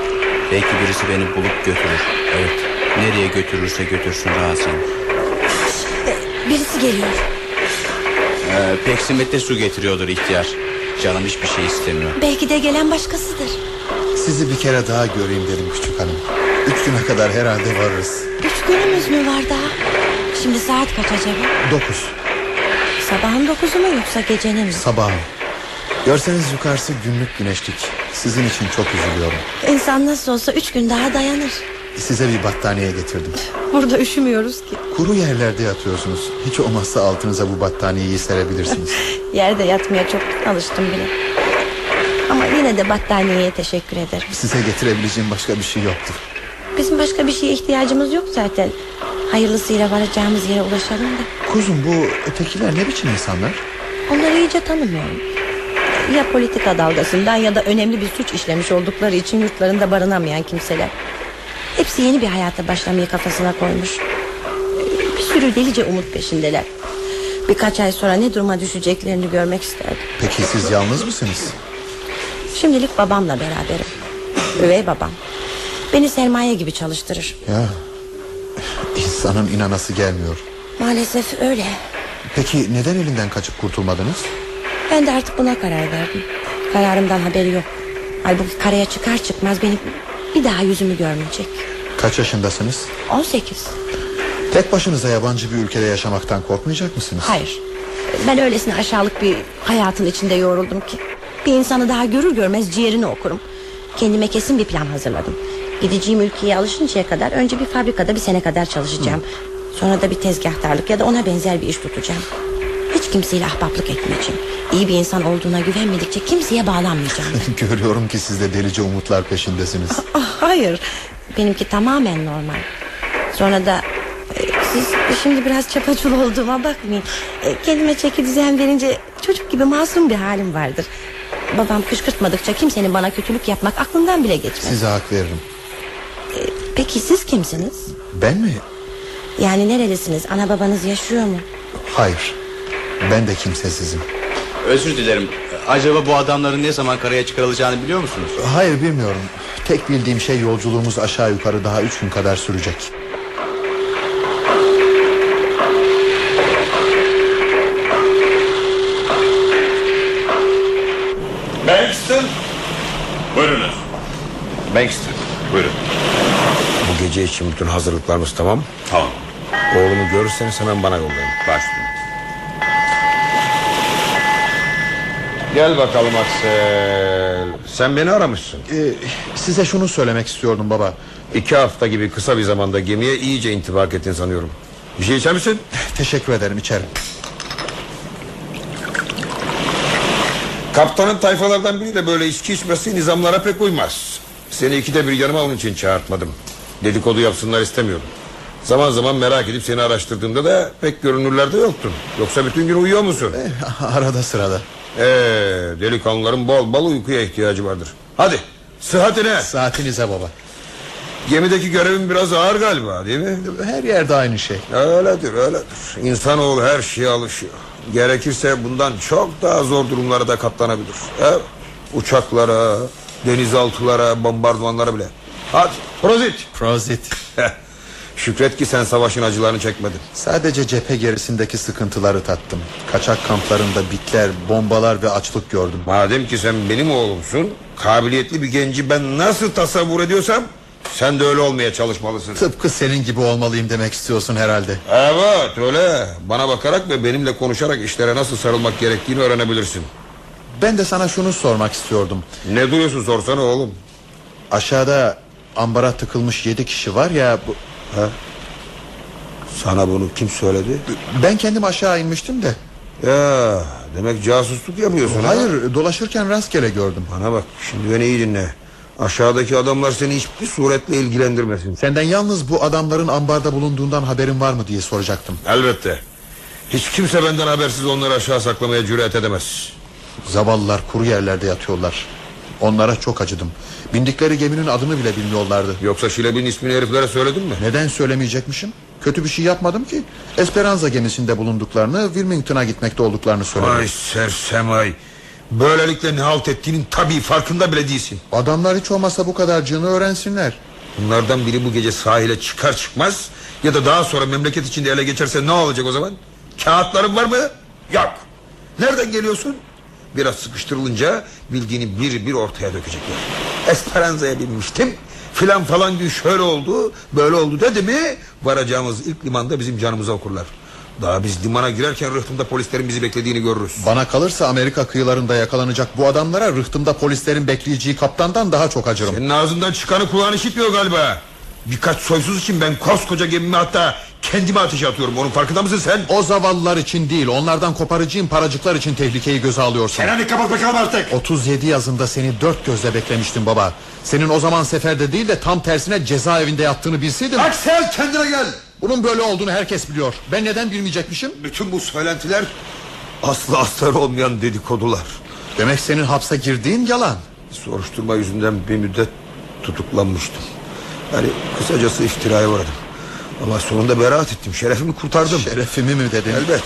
Belki birisi beni bulup götürür. Evet. Nereye götürürse götürsün razıyım. Birisi geliyor. Ee, peksimetle su getiriyordur ihtiyar. Canım hiçbir şey istemiyor. Belki de gelen başkasıdır. Sizi bir kere daha göreyim dedim küçük hanım. Üç güne kadar herhalde varırız. Üç günümüz mü var daha? Şimdi saat kaç acaba? Dokuz. Sabahın dokuzu mu yoksa gecenin mi? Sabahın. Görseniz yukarısı günlük güneşlik. Sizin için çok üzülüyorum. İnsan nasıl olsa üç gün daha dayanır. Size bir battaniye getirdim. Burada üşümüyoruz ki. Kuru yerlerde yatıyorsunuz. Hiç olmazsa altınıza bu battaniyeyi serebilirsiniz. <laughs> Yerde yatmaya çok alıştım bile. Ama yine de battaniyeye teşekkür ederim. Size getirebileceğim başka bir şey yoktur. Bizim başka bir şeye ihtiyacımız yok zaten. Hayırlısıyla varacağımız yere ulaşalım da. Kuzum bu ötekiler ne biçim insanlar? Onları iyice tanımıyorum. Ya politika dalgasından ya da önemli bir suç işlemiş oldukları için yurtlarında barınamayan kimseler. Hepsi yeni bir hayata başlamayı kafasına koymuş. Bir sürü delice umut peşindeler. Birkaç ay sonra ne duruma düşeceklerini görmek isterdim. Peki siz yalnız mısınız? Şimdilik babamla beraberim. Üvey babam. Beni sermaye gibi çalıştırır. Ya insanın inanası gelmiyor. Maalesef öyle. Peki neden elinden kaçıp kurtulmadınız? Ben de artık buna karar verdim. Kararımdan haberi yok. Halbuki karaya çıkar çıkmaz beni bir daha yüzümü görmeyecek. Kaç yaşındasınız? 18. Tek başınıza yabancı bir ülkede yaşamaktan korkmayacak mısınız? Hayır. Ben öylesine aşağılık bir hayatın içinde yoruldum ki. Bir insanı daha görür görmez ciğerini okurum. Kendime kesin bir plan hazırladım. Gideceğim ülkeye alışıncaya kadar önce bir fabrikada bir sene kadar çalışacağım. Sonra da bir tezgahtarlık ya da ona benzer bir iş tutacağım. Hiç kimseyle ahbaplık etmeyeceğim. İyi bir insan olduğuna güvenmedikçe kimseye bağlanmayacağım. <laughs> Görüyorum ki siz de delice umutlar peşindesiniz. Ah, hayır. Benimki tamamen normal. Sonra da e, siz şimdi biraz çapaçul olduğuma bakmayın. E, Kendime çeki düzen verince çocuk gibi masum bir halim vardır. Babam kışkırtmadıkça kimsenin bana kötülük yapmak aklından bile geçmez. Size hak veririm. Peki siz kimsiniz? Ben mi? Yani nerelisiniz? Ana babanız yaşıyor mu? Hayır. Ben de kimsesizim. Özür dilerim. Acaba bu adamların ne zaman karaya çıkarılacağını biliyor musunuz? Hayır bilmiyorum. Tek bildiğim şey yolculuğumuz aşağı yukarı daha üç gün kadar sürecek. Bankston. Buyurunuz. Bankston. Buyurun. Bu gece için bütün hazırlıklarımız tamam. Tamam. Oğlumu görürseniz hemen bana yollayın. Başlayın. Gel bakalım Aksel. Sen beni aramışsın. Ee, size şunu söylemek istiyordum baba. İki hafta gibi kısa bir zamanda gemiye iyice intibak ettin sanıyorum. Bir şey içer misin? Teşekkür ederim içerim. Kaptanın tayfalardan biri de böyle içki içmesi nizamlara pek uymaz. Seni ikide bir yanıma onun için çağırtmadım. Dedikodu yapsınlar istemiyorum. Zaman zaman merak edip seni araştırdığımda da pek görünürlerde yoktun. Yoksa bütün gün uyuyor musun? Arada sırada. Ee, delikanlıların bol bol uykuya ihtiyacı vardır. Hadi sıhhatine. Saatinize baba. Gemideki görevin biraz ağır galiba değil mi? Her yerde aynı şey. Öyledir öyledir. İnsanoğlu her şeye alışıyor. Gerekirse bundan çok daha zor durumlara da katlanabilir. Evet. Uçaklara, denizaltılara, bombardımanlara bile. Hadi prozit. Prozit. Şükret ki sen savaşın acılarını çekmedin. Sadece cephe gerisindeki sıkıntıları tattım. Kaçak kamplarında bitler, bombalar ve açlık gördüm. Madem ki sen benim oğlumsun, kabiliyetli bir genci ben nasıl tasavvur ediyorsam sen de öyle olmaya çalışmalısın. Tıpkı senin gibi olmalıyım demek istiyorsun herhalde. Evet öyle. Bana bakarak ve benimle konuşarak işlere nasıl sarılmak gerektiğini öğrenebilirsin. Ben de sana şunu sormak istiyordum. Ne duruyorsun sorsana oğlum. Aşağıda ambara tıkılmış yedi kişi var ya... Bu... Ha? Sana bunu kim söyledi? Ben kendim aşağı inmiştim de. Ya demek casusluk yapıyorsun ha? Hayır dolaşırken rastgele gördüm. Bana bak şimdi beni iyi dinle. Aşağıdaki adamlar seni hiçbir suretle ilgilendirmesin. Senden yalnız bu adamların ambarda bulunduğundan haberin var mı diye soracaktım. Elbette. Hiç kimse benden habersiz onları aşağı saklamaya cüret edemez. Zavallılar kuru yerlerde yatıyorlar. Onlara çok acıdım. Bindikleri geminin adını bile bilmiyorlardı. Yoksa Şilebi'nin ismini heriflere söyledin mi? Neden söylemeyecekmişim? Kötü bir şey yapmadım ki. Esperanza gemisinde bulunduklarını, Wilmington'a gitmekte olduklarını söyledim. Ay sersem ay. Böylelikle ne halt ettiğinin tabii farkında bile değilsin. Adamlar hiç olmazsa bu kadarcığını öğrensinler. Bunlardan biri bu gece sahile çıkar çıkmaz ya da daha sonra memleket içinde ele geçerse ne olacak o zaman? Kağıtların var mı? Yok. Nereden geliyorsun? Biraz sıkıştırılınca bildiğini bir bir ortaya dökecekler. Esperanza'ya binmiştim. Filan falan gün şöyle oldu, böyle oldu dedi mi varacağımız ilk limanda bizim canımıza okurlar. Daha biz limana girerken rıhtımda polislerin bizi beklediğini görürüz. Bana kalırsa Amerika kıyılarında yakalanacak bu adamlara rıhtımda polislerin bekleyeceği kaptandan daha çok acırım. Senin ağzından çıkanı kulağın işitmiyor galiba. Birkaç soysuz için ben koskoca gemimi hatta kendime ateşe atıyorum. Onun farkında mısın sen? O zavallılar için değil onlardan koparacağım paracıklar için tehlikeyi göze alıyorsun. hadi kapat bakalım artık. 37 yazında seni dört gözle beklemiştim baba. Senin o zaman seferde değil de tam tersine cezaevinde yattığını bilseydim. Aksel kendine gel. Bunun böyle olduğunu herkes biliyor. Ben neden bilmeyecekmişim? Bütün bu söylentiler aslı astarı olmayan dedikodular. Demek senin hapse girdiğin yalan. Soruşturma yüzünden bir müddet tutuklanmıştım. Yani kısacası iftiraya uğradım. Ama sonunda beraat ettim. Şerefimi kurtardım. Şerefimi mi dedin? Elbet.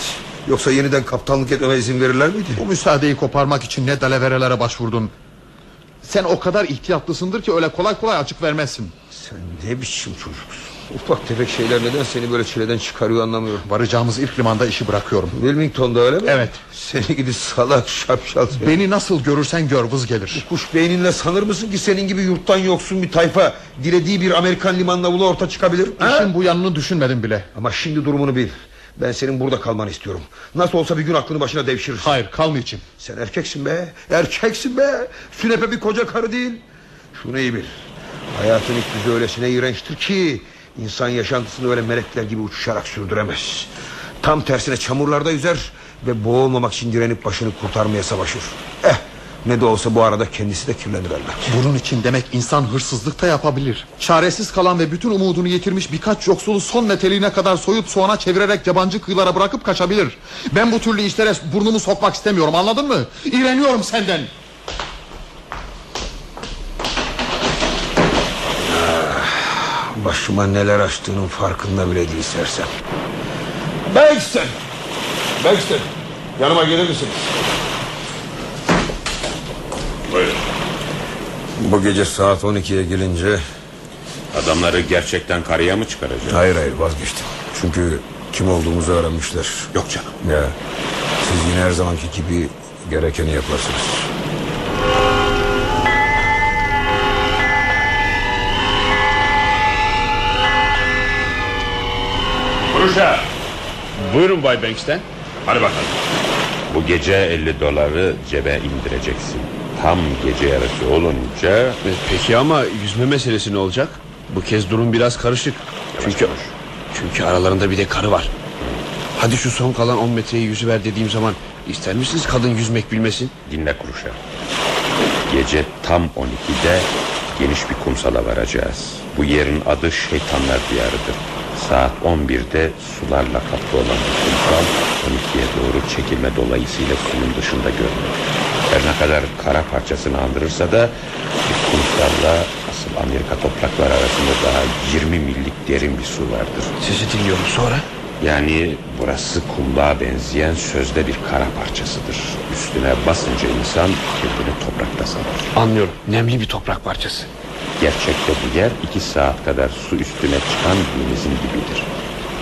Yoksa yeniden kaptanlık etmeme izin verirler miydi? Bu müsaadeyi koparmak için ne dalaverelere başvurdun. Sen o kadar ihtiyatlısındır ki öyle kolay kolay açık vermezsin. Sen ne biçim çocuksun? Ufak tefek şeyler neden seni böyle çileden çıkarıyor anlamıyorum. Varacağımız ilk limanda işi bırakıyorum. Wilmington'da öyle mi? Evet. Seni gidi salak şapşal. Beni nasıl görürsen gör vız gelir. Kuş beyninle sanır mısın ki senin gibi yurttan yoksun bir tayfa dilediği bir Amerikan limanına ulu orta çıkabilir? ha? İşin bu yanını düşünmedim bile. Ama şimdi durumunu bil. Ben senin burada kalmanı istiyorum. Nasıl olsa bir gün aklını başına devşirirsin. Hayır kalmayacağım. Sen erkeksin be. Erkeksin be. Sünepe bir koca karı değil. Şunu iyi bil. Hayatın yüzü öylesine iğrençtir ki... ...insan yaşantısını öyle melekler gibi uçuşarak sürdüremez. Tam tersine çamurlarda yüzer... Ve boğulmamak için direnip başını kurtarmaya savaşır Eh ne de olsa bu arada kendisi de kirlenir elbet Bunun için demek insan hırsızlık da yapabilir. Çaresiz kalan ve bütün umudunu yitirmiş birkaç yoksulu son meteliğine kadar soyup soğana çevirerek yabancı kıyılara bırakıp kaçabilir. Ben bu türlü işlere burnumu sokmak istemiyorum anladın mı? İğreniyorum senden. Başıma neler açtığının farkında bile değil sersem Baxter! Baxter! Yanıma gelir misiniz? Buyurun. Bu gece saat 12'ye gelince Adamları gerçekten karaya mı çıkaracak? Hayır hayır vazgeçtim Çünkü kim olduğumuzu öğrenmişler Yok canım Ya siz yine her zamanki gibi gerekeni yaparsınız Kuruşa Buyurun Bay Banks'ten. Hadi bakalım Bu gece 50 doları cebe indireceksin Tam gece yarısı olunca E, Peki ama yüzme meselesi ne olacak? Bu kez durum biraz karışık. Çünkü çünkü aralarında bir de karı var. Hadi şu son kalan 10 metreyi yüzüver dediğim zaman ister misiniz kadın yüzmek bilmesin? Dinle kuruşa Gece tam 12'de geniş bir kumsala varacağız Bu yerin adı şeytanlar diyarıdır Saat 11'de sularla kaplı olan bu kumsal 12'ye doğru çekilme dolayısıyla suyun dışında görünür Her ne kadar kara parçasını andırırsa da bu kumsalla asıl Amerika toprakları arasında daha 20 millik derin bir su vardır Sizi dinliyorum sonra. yani burası kumluğa benzeyen sözde bir kara parçasıdır. Üstüne basınca insan kendini toprakta sanar. Anlıyorum. Nemli bir toprak parçası. Gerçekte bu yer iki saat kadar su üstüne çıkan denizin dibidir.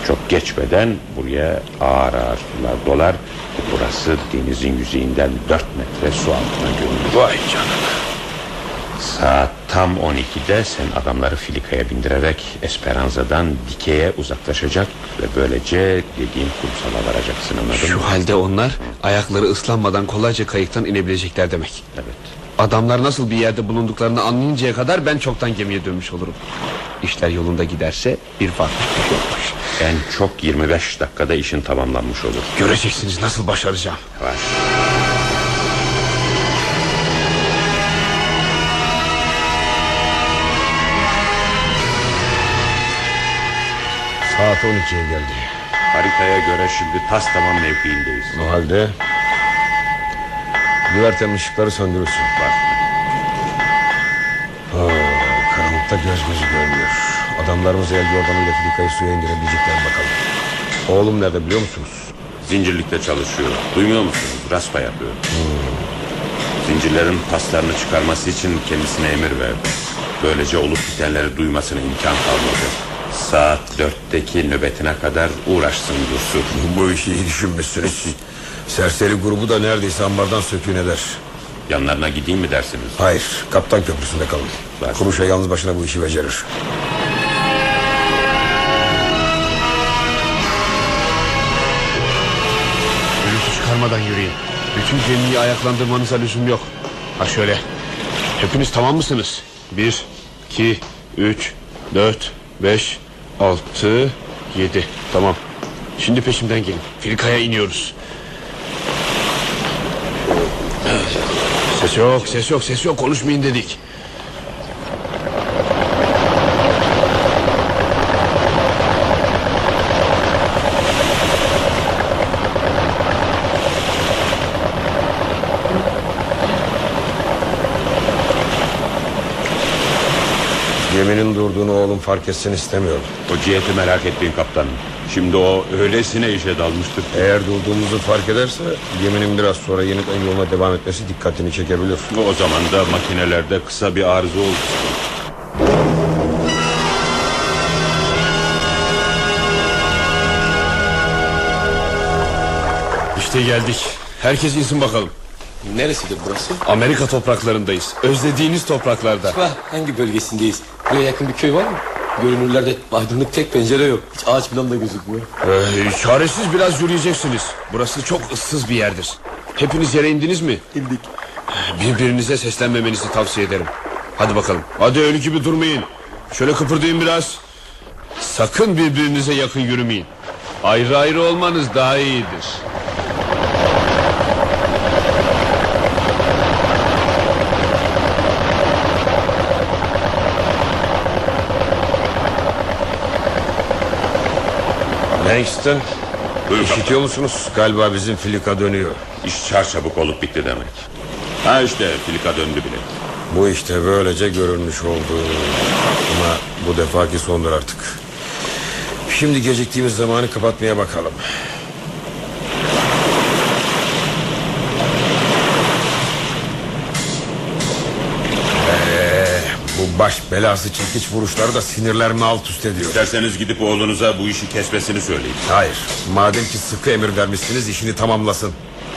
Çok geçmeden buraya ağır ağır sular dolar. Burası denizin yüzeyinden 4 metre su altına gömülür. Vay canına. Saat tam 12'de sen adamları filikaya bindirerek Esperanza'dan dikeye uzaklaşacak ve böylece dediğim kumsala varacaksın anladın Şu mı? halde onlar ayakları ıslanmadan kolayca kayıktan inebilecekler demek. Evet. Adamlar nasıl bir yerde bulunduklarını anlayıncaya kadar ben çoktan gemiye dönmüş olurum. İşler yolunda giderse bir farklı bir şey olmuş. En çok 25 dakikada işin tamamlanmış olur. Göreceksiniz nasıl başaracağım. Var. Saat 12'ye geldi Haritaya göre şimdi tas tamam mevkiindeyiz. O halde Güvertenin ışıkları söndürülsün Var. Göz gözü görmüyor Adamlarımız el yordamıyla filikayı suya indirebilecekler bakalım Oğlum nerede biliyor musunuz? Zincirlikte çalışıyor. Duymuyor musunuz? Raspa yapıyor. Zincirlerin paslarını çıkarması için kendisine emir verdi. Böylece olup bitenleri duymasına imkan kalmadı. Saat dörtteki nöbetine kadar uğraşsın dursun. Bu işi iyi düşünmüşsünüz Serseri grubu da neredeyse ambardan söküğün eder Yanlarına gideyim mi dersiniz? Hayır kaptan köprüsünde kalın Ver. Kuruşa yalnız başına bu işi becerir Gürültü çıkarmadan yürüyün. Bütün gemiyi ayaklandırmanıza lüzum yok. Ha şöyle. Hepiniz tamam mısınız? Bir, iki, üç, dört, beş, altı, yedi. Tamam. Şimdi peşimden gelin. Filikaya iniyoruz. Ses yok, ses yok, ses yok. Konuşmayın dedik. Geminin durduğunu oğlum fark etsin istemiyorum O ciheti merak etmeyin kaptanım. Şimdi o öylesine işe dalmıştır. Eğer durduğumuzu fark ederse geminin biraz sonra yeniden yoluna devam etmesi dikkatini çekebilir. O zaman da makinelerde kısa bir arıza oldu. İşte geldik. Herkes insin bakalım. Neresidir burası? Amerika topraklarındayız. Özlediğiniz topraklarda. Vah, hangi bölgesindeyiz? Buraya yakın bir köy var mı? Görünürlerde aydınlık tek pencere yok. Hiç ağaç falan da gözükmüyor. Ee, çaresiz biraz yürüyeceksiniz. Burası çok ıssız bir yerdir. Hepiniz yere indiniz mi? İndik. Birbirinize seslenmemenizi tavsiye ederim. Hadi bakalım. Hadi ölü gibi durmayın. Şöyle kıpırdayın biraz. Sakın birbirinize yakın yürümeyin. Ayrı ayrı olmanız daha iyidir. Langston Buyur işitiyor musunuz? Galiba bizim filika dönüyor. İş çarçabuk olup bitti demek. Ha işte filika döndü bile. Bu işte böylece görülmüş oldu. Ama bu defaki sondur artık. Şimdi geciktiğimiz zamanı kapatmaya bakalım. Ee, bu baş belası çekiç vuruşları da sinirlerimi alt üst ediyor. İsterseniz gidip oğlunuza bu işi kesmesini söyleyin. Hayır. Madem ki sıkı emir vermişsiniz işini tamamlasın.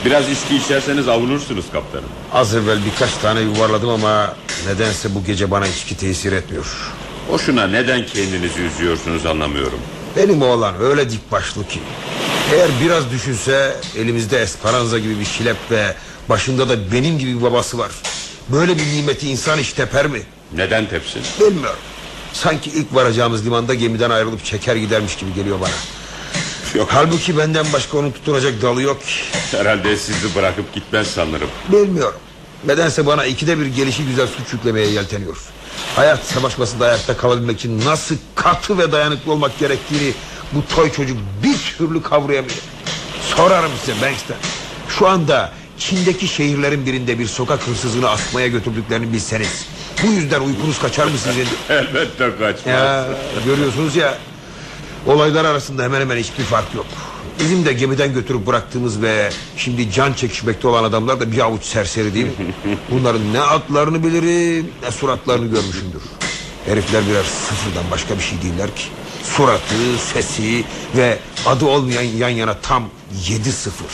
Biraz içki içerseniz avunursunuz kaptanım. Az evvel birkaç tane yuvarladım ama nedense bu gece bana içki tesir etmiyor. Boşuna neden kendinizi üzüyorsunuz anlamıyorum. Benim oğlan öyle dik başlı ki. Eğer biraz düşünse elimizde Esperanza gibi bir şilep ve başında da benim gibi bir babası var. Böyle bir nimeti insan hiç teper mi? Neden tepsin? Bilmiyorum. Sanki ilk varacağımız limanda gemiden ayrılıp çeker gidermiş gibi geliyor bana. <laughs> Yok. Halbuki benden başka onu tutunacak dalı yok. Herhalde sizi bırakıp gitmez sanırım. Bilmiyorum. Nedense bana ikide bir gelişi güzel suç yüklemeye yelteniyor. Hayat savaşmasında ayakta kalabilmek için nasıl katı ve dayanıklı olmak gerektiğini bu toy çocuk bir türlü kavrayamıyor. Sorarım size Banks'ten. Şu anda Çin'deki şehirlerin birinde bir sokak hırsızını asmaya götürdüklerini bilseniz. Bu yüzden uykunuz kaçar mı sizin? <laughs> Elbette kaçmaz. Ya, görüyorsunuz ya Olaylar arasında hemen hemen hiçbir fark yok. Bizim de gemiden götürüp bıraktığımız ve Şimdi can çekişmekte olan adamlar da bir avuç serseri değil mi? <laughs> Bunların ne adlarını bilirim Ne suratlarını görmüşümdür. Herifler birer sıfırdan başka bir şey değiller ki. Suratı, sesi ve adı olmayan yan yana tam yedi sıfır.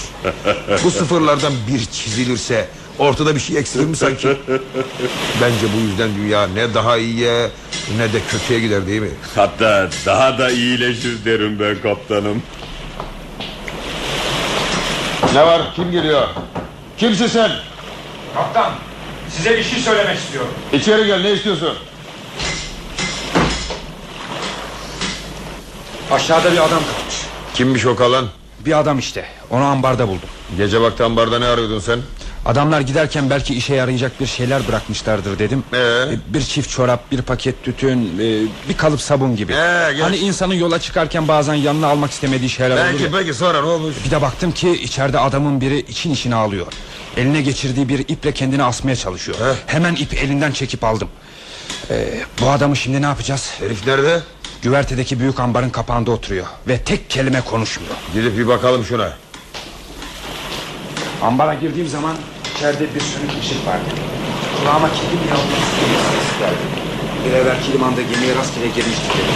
Bu sıfırlardan bir çizilirse Ortada bir şey eksilir mi sanki <laughs> Bence bu yüzden dünya ne daha iyiye Ne de kötüye gider değil mi Hatta daha da iyileşir derim ben kaptanım. Ne var kim geliyor Kimsin sen Kaptan size bir şey söylemek istiyorum. İçeri gel ne istiyorsun Aşağıda bir adam kalmış. Kimmiş o kalan Bir adam işte. Onu ambarda buldum. Gece vakti ambarda ne arıyordun sen Adamlar giderken belki işe yarayacak bir şeyler bırakmışlardır dedim. Ee? E, Bir çift çorap, bir paket tütün, e, bir kalıp sabun gibi. Ee, gel. hani insanın yola çıkarken bazen yanına almak istemediği şeyler olur Peki ya. peki sonra ne olmuş Bir de baktım ki içeride adamın biri için içine ağlıyor. Eline geçirdiği bir iple kendini asmaya çalışıyor. Heh. Hemen ip elinden çekip aldım. Ee, bu adamı şimdi ne yapacağız? Herif nerede Güvertedeki büyük ambarın kapağında oturuyor. Ve tek kelime konuşmuyor. Gidip bir bakalım şuna Ambara girdiğim zaman içeride bir sönük ışık vardı. Kulağıma kedim yavrusu gibi ses geldi. Bir evvelki limanda gemiye rastgele girmiştik dedi.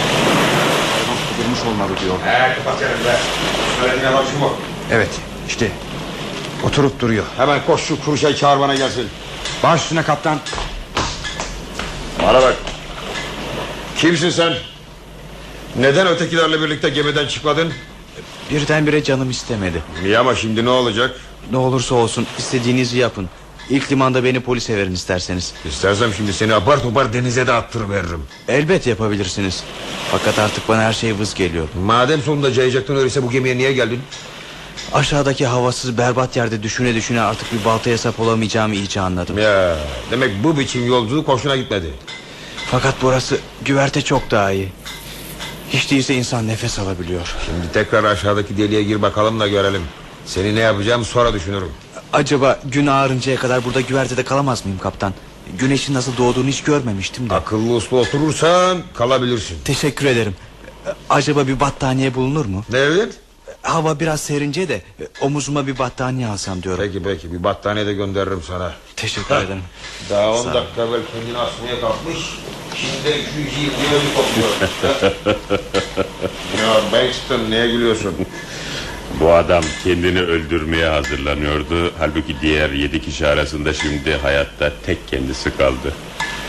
Hayvan kudurmuş olmalı diyor. He kapat canım be Söylediğine bak şu Evet işte oturup duruyor. Hemen koş şu kuruşayı çağır bana gelsin Baş üstüne kaptan. Bana bak Kimsin sen Neden ötekilerle birlikte gemiden çıkmadın Birdenbire canım istemedi. Niye ama şimdi ne olacak Ne olursa olsun istediğinizi yapın. İlk limanda beni polise verin isterseniz. İstersem şimdi seni apar topar denize de attırıveririm Elbet yapabilirsiniz. Fakat artık bana her şey vız geliyor. Madem sonunda cayacaktın öyleyse bu gemiye niye geldin Aşağıdaki havasız berbat yerde düşüne düşüne artık bir baltaya sap olamayacağımı iyice anladım. Ya demek bu biçim yolculuk hoşuna gitmedi Fakat burası güverte çok daha iyi. Hiç değilse insan nefes alabiliyor. Şimdi tekrar aşağıdaki deliğe gir bakalım da görelim Seni ne yapacağım sonra düşünürüm Acaba gün ağarıncaya kadar burada güvertede kalamaz mıyım kaptan? Güneşin nasıl doğduğunu hiç görmemiştim de. Akıllı uslu oturursan kalabilirsin Teşekkür ederim. Acaba bir battaniye bulunur mu? Evet Hava biraz serince de omuzuma bir battaniye alsam diyorum. Peki peki bir battaniye de gönderirim sana Teşekkür ederim. Daha on dakika evvel kendini asmaya kalkmış Şimdi üçüncü yıldızı topluyor Ya Bankston neye gülüyorsun Bu adam kendini öldürmeye hazırlanıyordu. Halbuki diğer yedi kişi arasında şimdi hayatta tek kendisi kaldı.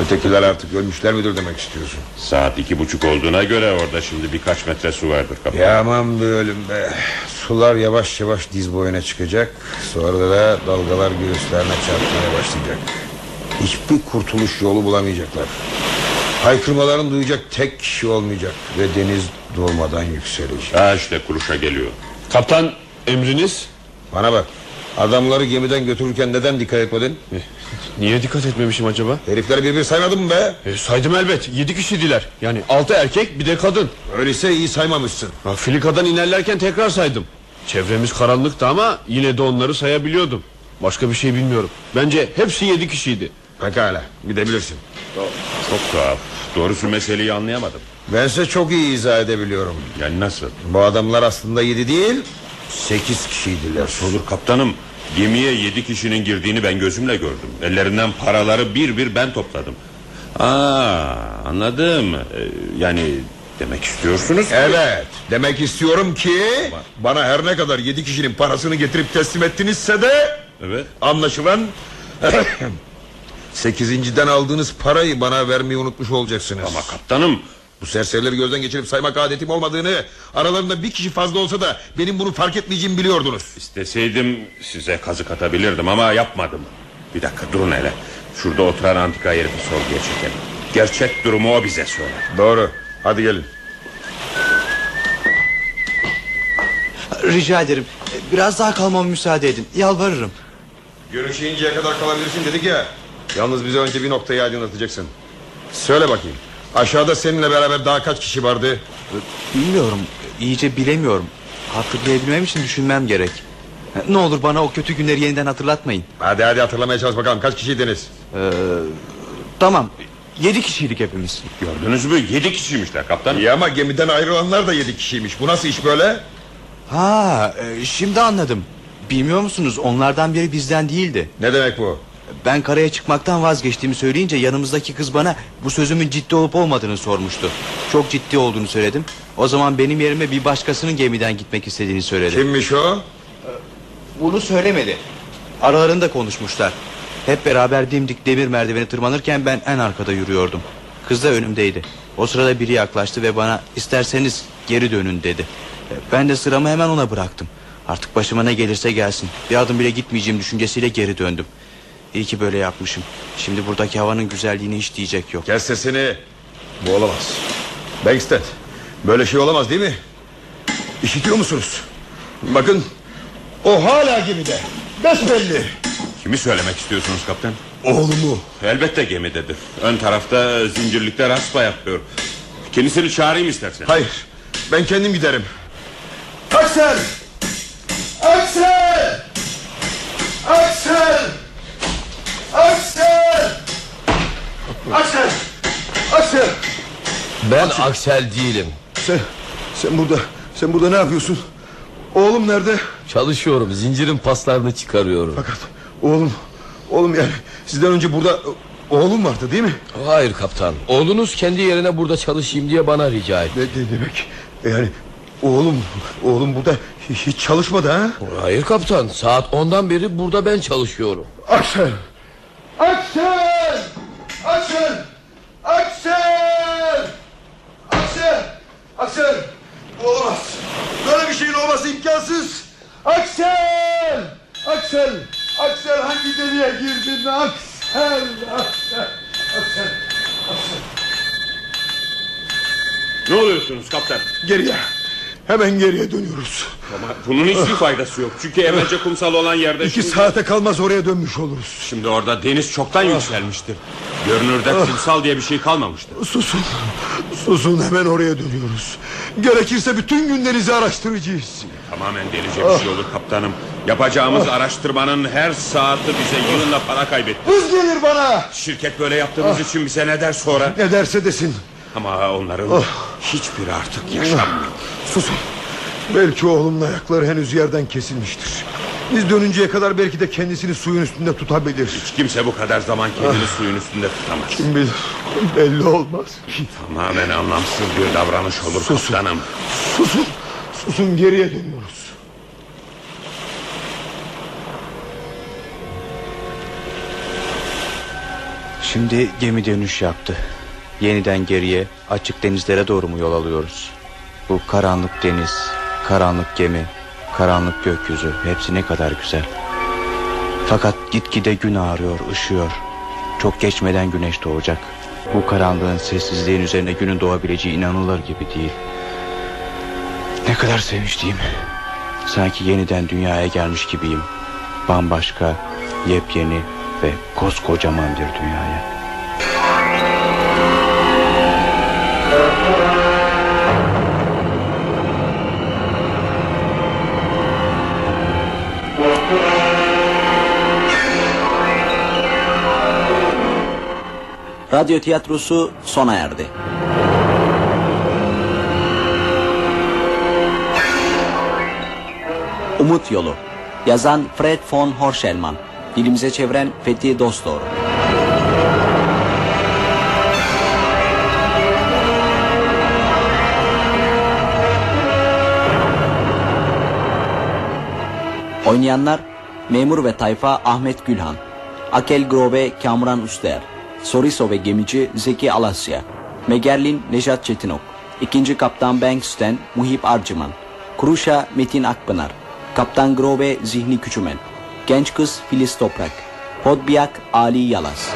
Ötekiler artık ölmüşler midir demek istiyorsun Saat iki buçuk olduğuna göre orada şimdi birkaç metre su vardır kaptan. Ya aman be ölüm be Sular yavaş yavaş diz boyuna çıkacak Sonra da dalgalar göğüslerine çarpmaya başlayacak Hiçbir kurtuluş yolu bulamayacaklar Haykırmaların duyacak tek kişi olmayacak Ve deniz durmadan yükselecek Ha işte kuruşa geliyor. Kaptan emriniz Bana bak Adamları gemiden götürürken neden dikkat etmedin? Niye dikkat etmemişim acaba? Herifleri bir bir saymadın mı be? E, saydım elbet. Yedi kişiydiler. Yani altı erkek bir de kadın. Öyleyse iyi saymamışsın. Ha, filikadan inerlerken tekrar saydım. Çevremiz karanlıktı ama yine de onları sayabiliyordum. Başka bir şey bilmiyorum. Bence hepsi yedi kişiydi. Pekala gidebilirsin. Çok tuhaf. Doğrusu meseleyi anlayamadım. Ben size çok iyi izah edebiliyorum. Yani nasıl? Bu adamlar aslında yedi değil sekiz kişiydiler. Olur kaptanım. Gemiye yedi kişinin girdiğini ben gözümle gördüm. Ellerinden paraları bir bir ben topladım. Aa, anladım. Ee, yani demek istiyorsunuz ki... Evet demek istiyorum ki bana her ne kadar yedi kişinin parasını getirip teslim ettinizse de Evet. anlaşılan <clears throat> sekizinciden aldığınız parayı bana vermeyi unutmuş olacaksınız. Ama kaptanım Bu serserileri gözden geçirip saymak adetim olmadığını aralarında bir kişi fazla olsa da benim bunu fark etmeyeceğimi biliyordunuz. isteseydim size kazık atabilirdim ama yapmadım. Bir dakika durun hele. Şurada oturan antika herifi sorguya çekelim. Gerçek durumu o bize söyler. Doğru hadi gelin. Rica ederim. Biraz daha kalmama müsaade edin. Yalvarırım. Görüşeyinceye kadar kalabilirsin dedik ya. Yalnız bize önce bir noktayı aydınlatacaksın. Söyle bakayım. Aşağıda seninle beraber daha kaç kişi vardı? Bilmiyorum. iyice bilemiyorum. Hatırlayabilmem için düşünmem gerek. Ne olur bana o kötü günleri yeniden hatırlatmayın. Hadi hadi hatırlamaya çalış bakalım kaç kişiydiniz? Ee, tamam. Yedi kişiydik hepimiz. Gördünüz mü? Yedi kişiymişler kaptan. İyi ama gemiden ayrılanlar da yedi kişiymiş. Bu nasıl iş böyle? Ha, e, şimdi anladım. Bilmiyor musunuz onlardan biri bizden değildi. Ne demek bu? Ben karaya çıkmaktan vazgeçtiğimi söyleyince yanımızdaki kız bana bu sözümün ciddi olup olmadığını sormuştu. Çok ciddi olduğunu söyledim. O zaman benim yerime bir başkasının gemiden gitmek istediğini söyledi. Kimmiş o? Bunu söylemedi. Aralarında konuşmuşlar. Hep beraber dimdik demir merdiveni tırmanırken ben en arkada yürüyordum. Kız da önümdeydi. O sırada biri yaklaştı ve bana isterseniz geri dönün dedi. Ben de sıramı hemen ona bıraktım. Artık başıma ne gelirse gelsin. Bir adım bile gitmeyeceğim düşüncesiyle geri döndüm. İyi ki böyle yapmışım. Şimdi buradaki havanın güzelliğini hiç diyecek yok. Kes sesini. Bu olamaz. Bankstead. Böyle şey olamaz değil mi? İşitiyor musunuz? Bakın. O hala gemide. Besbelli. Kimi söylemek istiyorsunuz kaptan? Oğlumu. Elbette gemidedir. Ön tarafta zincirlikler aspa yapıyor. Kendisini çağırayım istersen. Hayır. Ben kendim giderim. Aksel! Aksel! Aksel! Ben Aksel değilim. Sen, sen burada, sen burada ne yapıyorsun? Oğlum nerede? Çalışıyorum zincirin paslarını çıkarıyorum. Fakat oğlum, oğlum yani sizden önce burada oğlum vardı değil mi? Hayır kaptan. Oğlunuz kendi yerine burada çalışayım diye bana rica etti. Ne, ne demek? Yani oğlum, oğlum burada hiç çalışmadı ha? Hayır kaptan. Saat ondan beri burada ben çalışıyorum. Aksel! Aksel! Aksel! Bu olamaz. Böyle bir şeyin olması imkansız. Aksel! Aksel! Aksel hangi deliğe girdin? Aksel! Aksel! Aksel! Aksel! Ne oluyorsunuz kaptan? Geriye. Hemen geriye dönüyoruz. Ama bunun hiçbir faydası yok. Çünkü evvelce kumsal olan yerde... İki şimdi... saate kalmaz oraya dönmüş oluruz. Şimdi orada deniz çoktan yükselmiştir. Görünürde kumsal diye bir şey kalmamıştır. Susun. Susun hemen oraya dönüyoruz. Gerekirse bütün günlerinizi araştıracağız. Tamamen delice bir şey olur kaptanım. Yapacağımız araştırmanın her saati bize yığınla para kaybetti. Hız gelir bana. Şirket böyle yaptığımız için bize ne der sonra? Ne derse desin. Ama onların hiçbiri artık yaşammıyor. Susun. Belki oğlumun ayakları henüz yerden kesilmiştir. Biz dönünceye kadar belki de kendisini suyun üstünde tutabilir. Hiç kimse bu kadar zaman kendini suyun üstünde tutamaz. Kim bilir belli olmaz. Tamamen anlamsız bir davranış olur Susun. kaptanım. Susun. Susun geriye dönüyoruz. Şimdi gemi dönüş yaptı. Yeniden geriye açık denizlere doğru mu yol alıyoruz? Bu karanlık deniz, karanlık gemi, karanlık gökyüzü hepsi ne kadar güzel. Fakat gitgide gün ağrıyor, ışıyor. Çok geçmeden güneş doğacak. Bu karanlığın sessizliğin üzerine günün doğabileceği inanılır gibi değil. Ne kadar sevinçliyim. Sanki yeniden dünyaya gelmiş gibiyim. bambaşka, yepyeni ve koskocaman bir dünyaya. Radyo tiyatrosu sona erdi. Umut Yolu. Yazan Fred von Horşelman Dilimize çeviren Fethi Dostor Oynayanlar Memur ve Tayfa Ahmet Gülhan Akel Grobe Kamuran Uster Soriso ve gemici Zeki Alasya Megerlin Nejat Çetinok İkinci Kaptan Banksten Muhip Arcıman Kuruşa Metin Akpınar Kaptan Grobe Zihni Küçümen Genç Kız Filiz Toprak Podbiyak Ali Yalas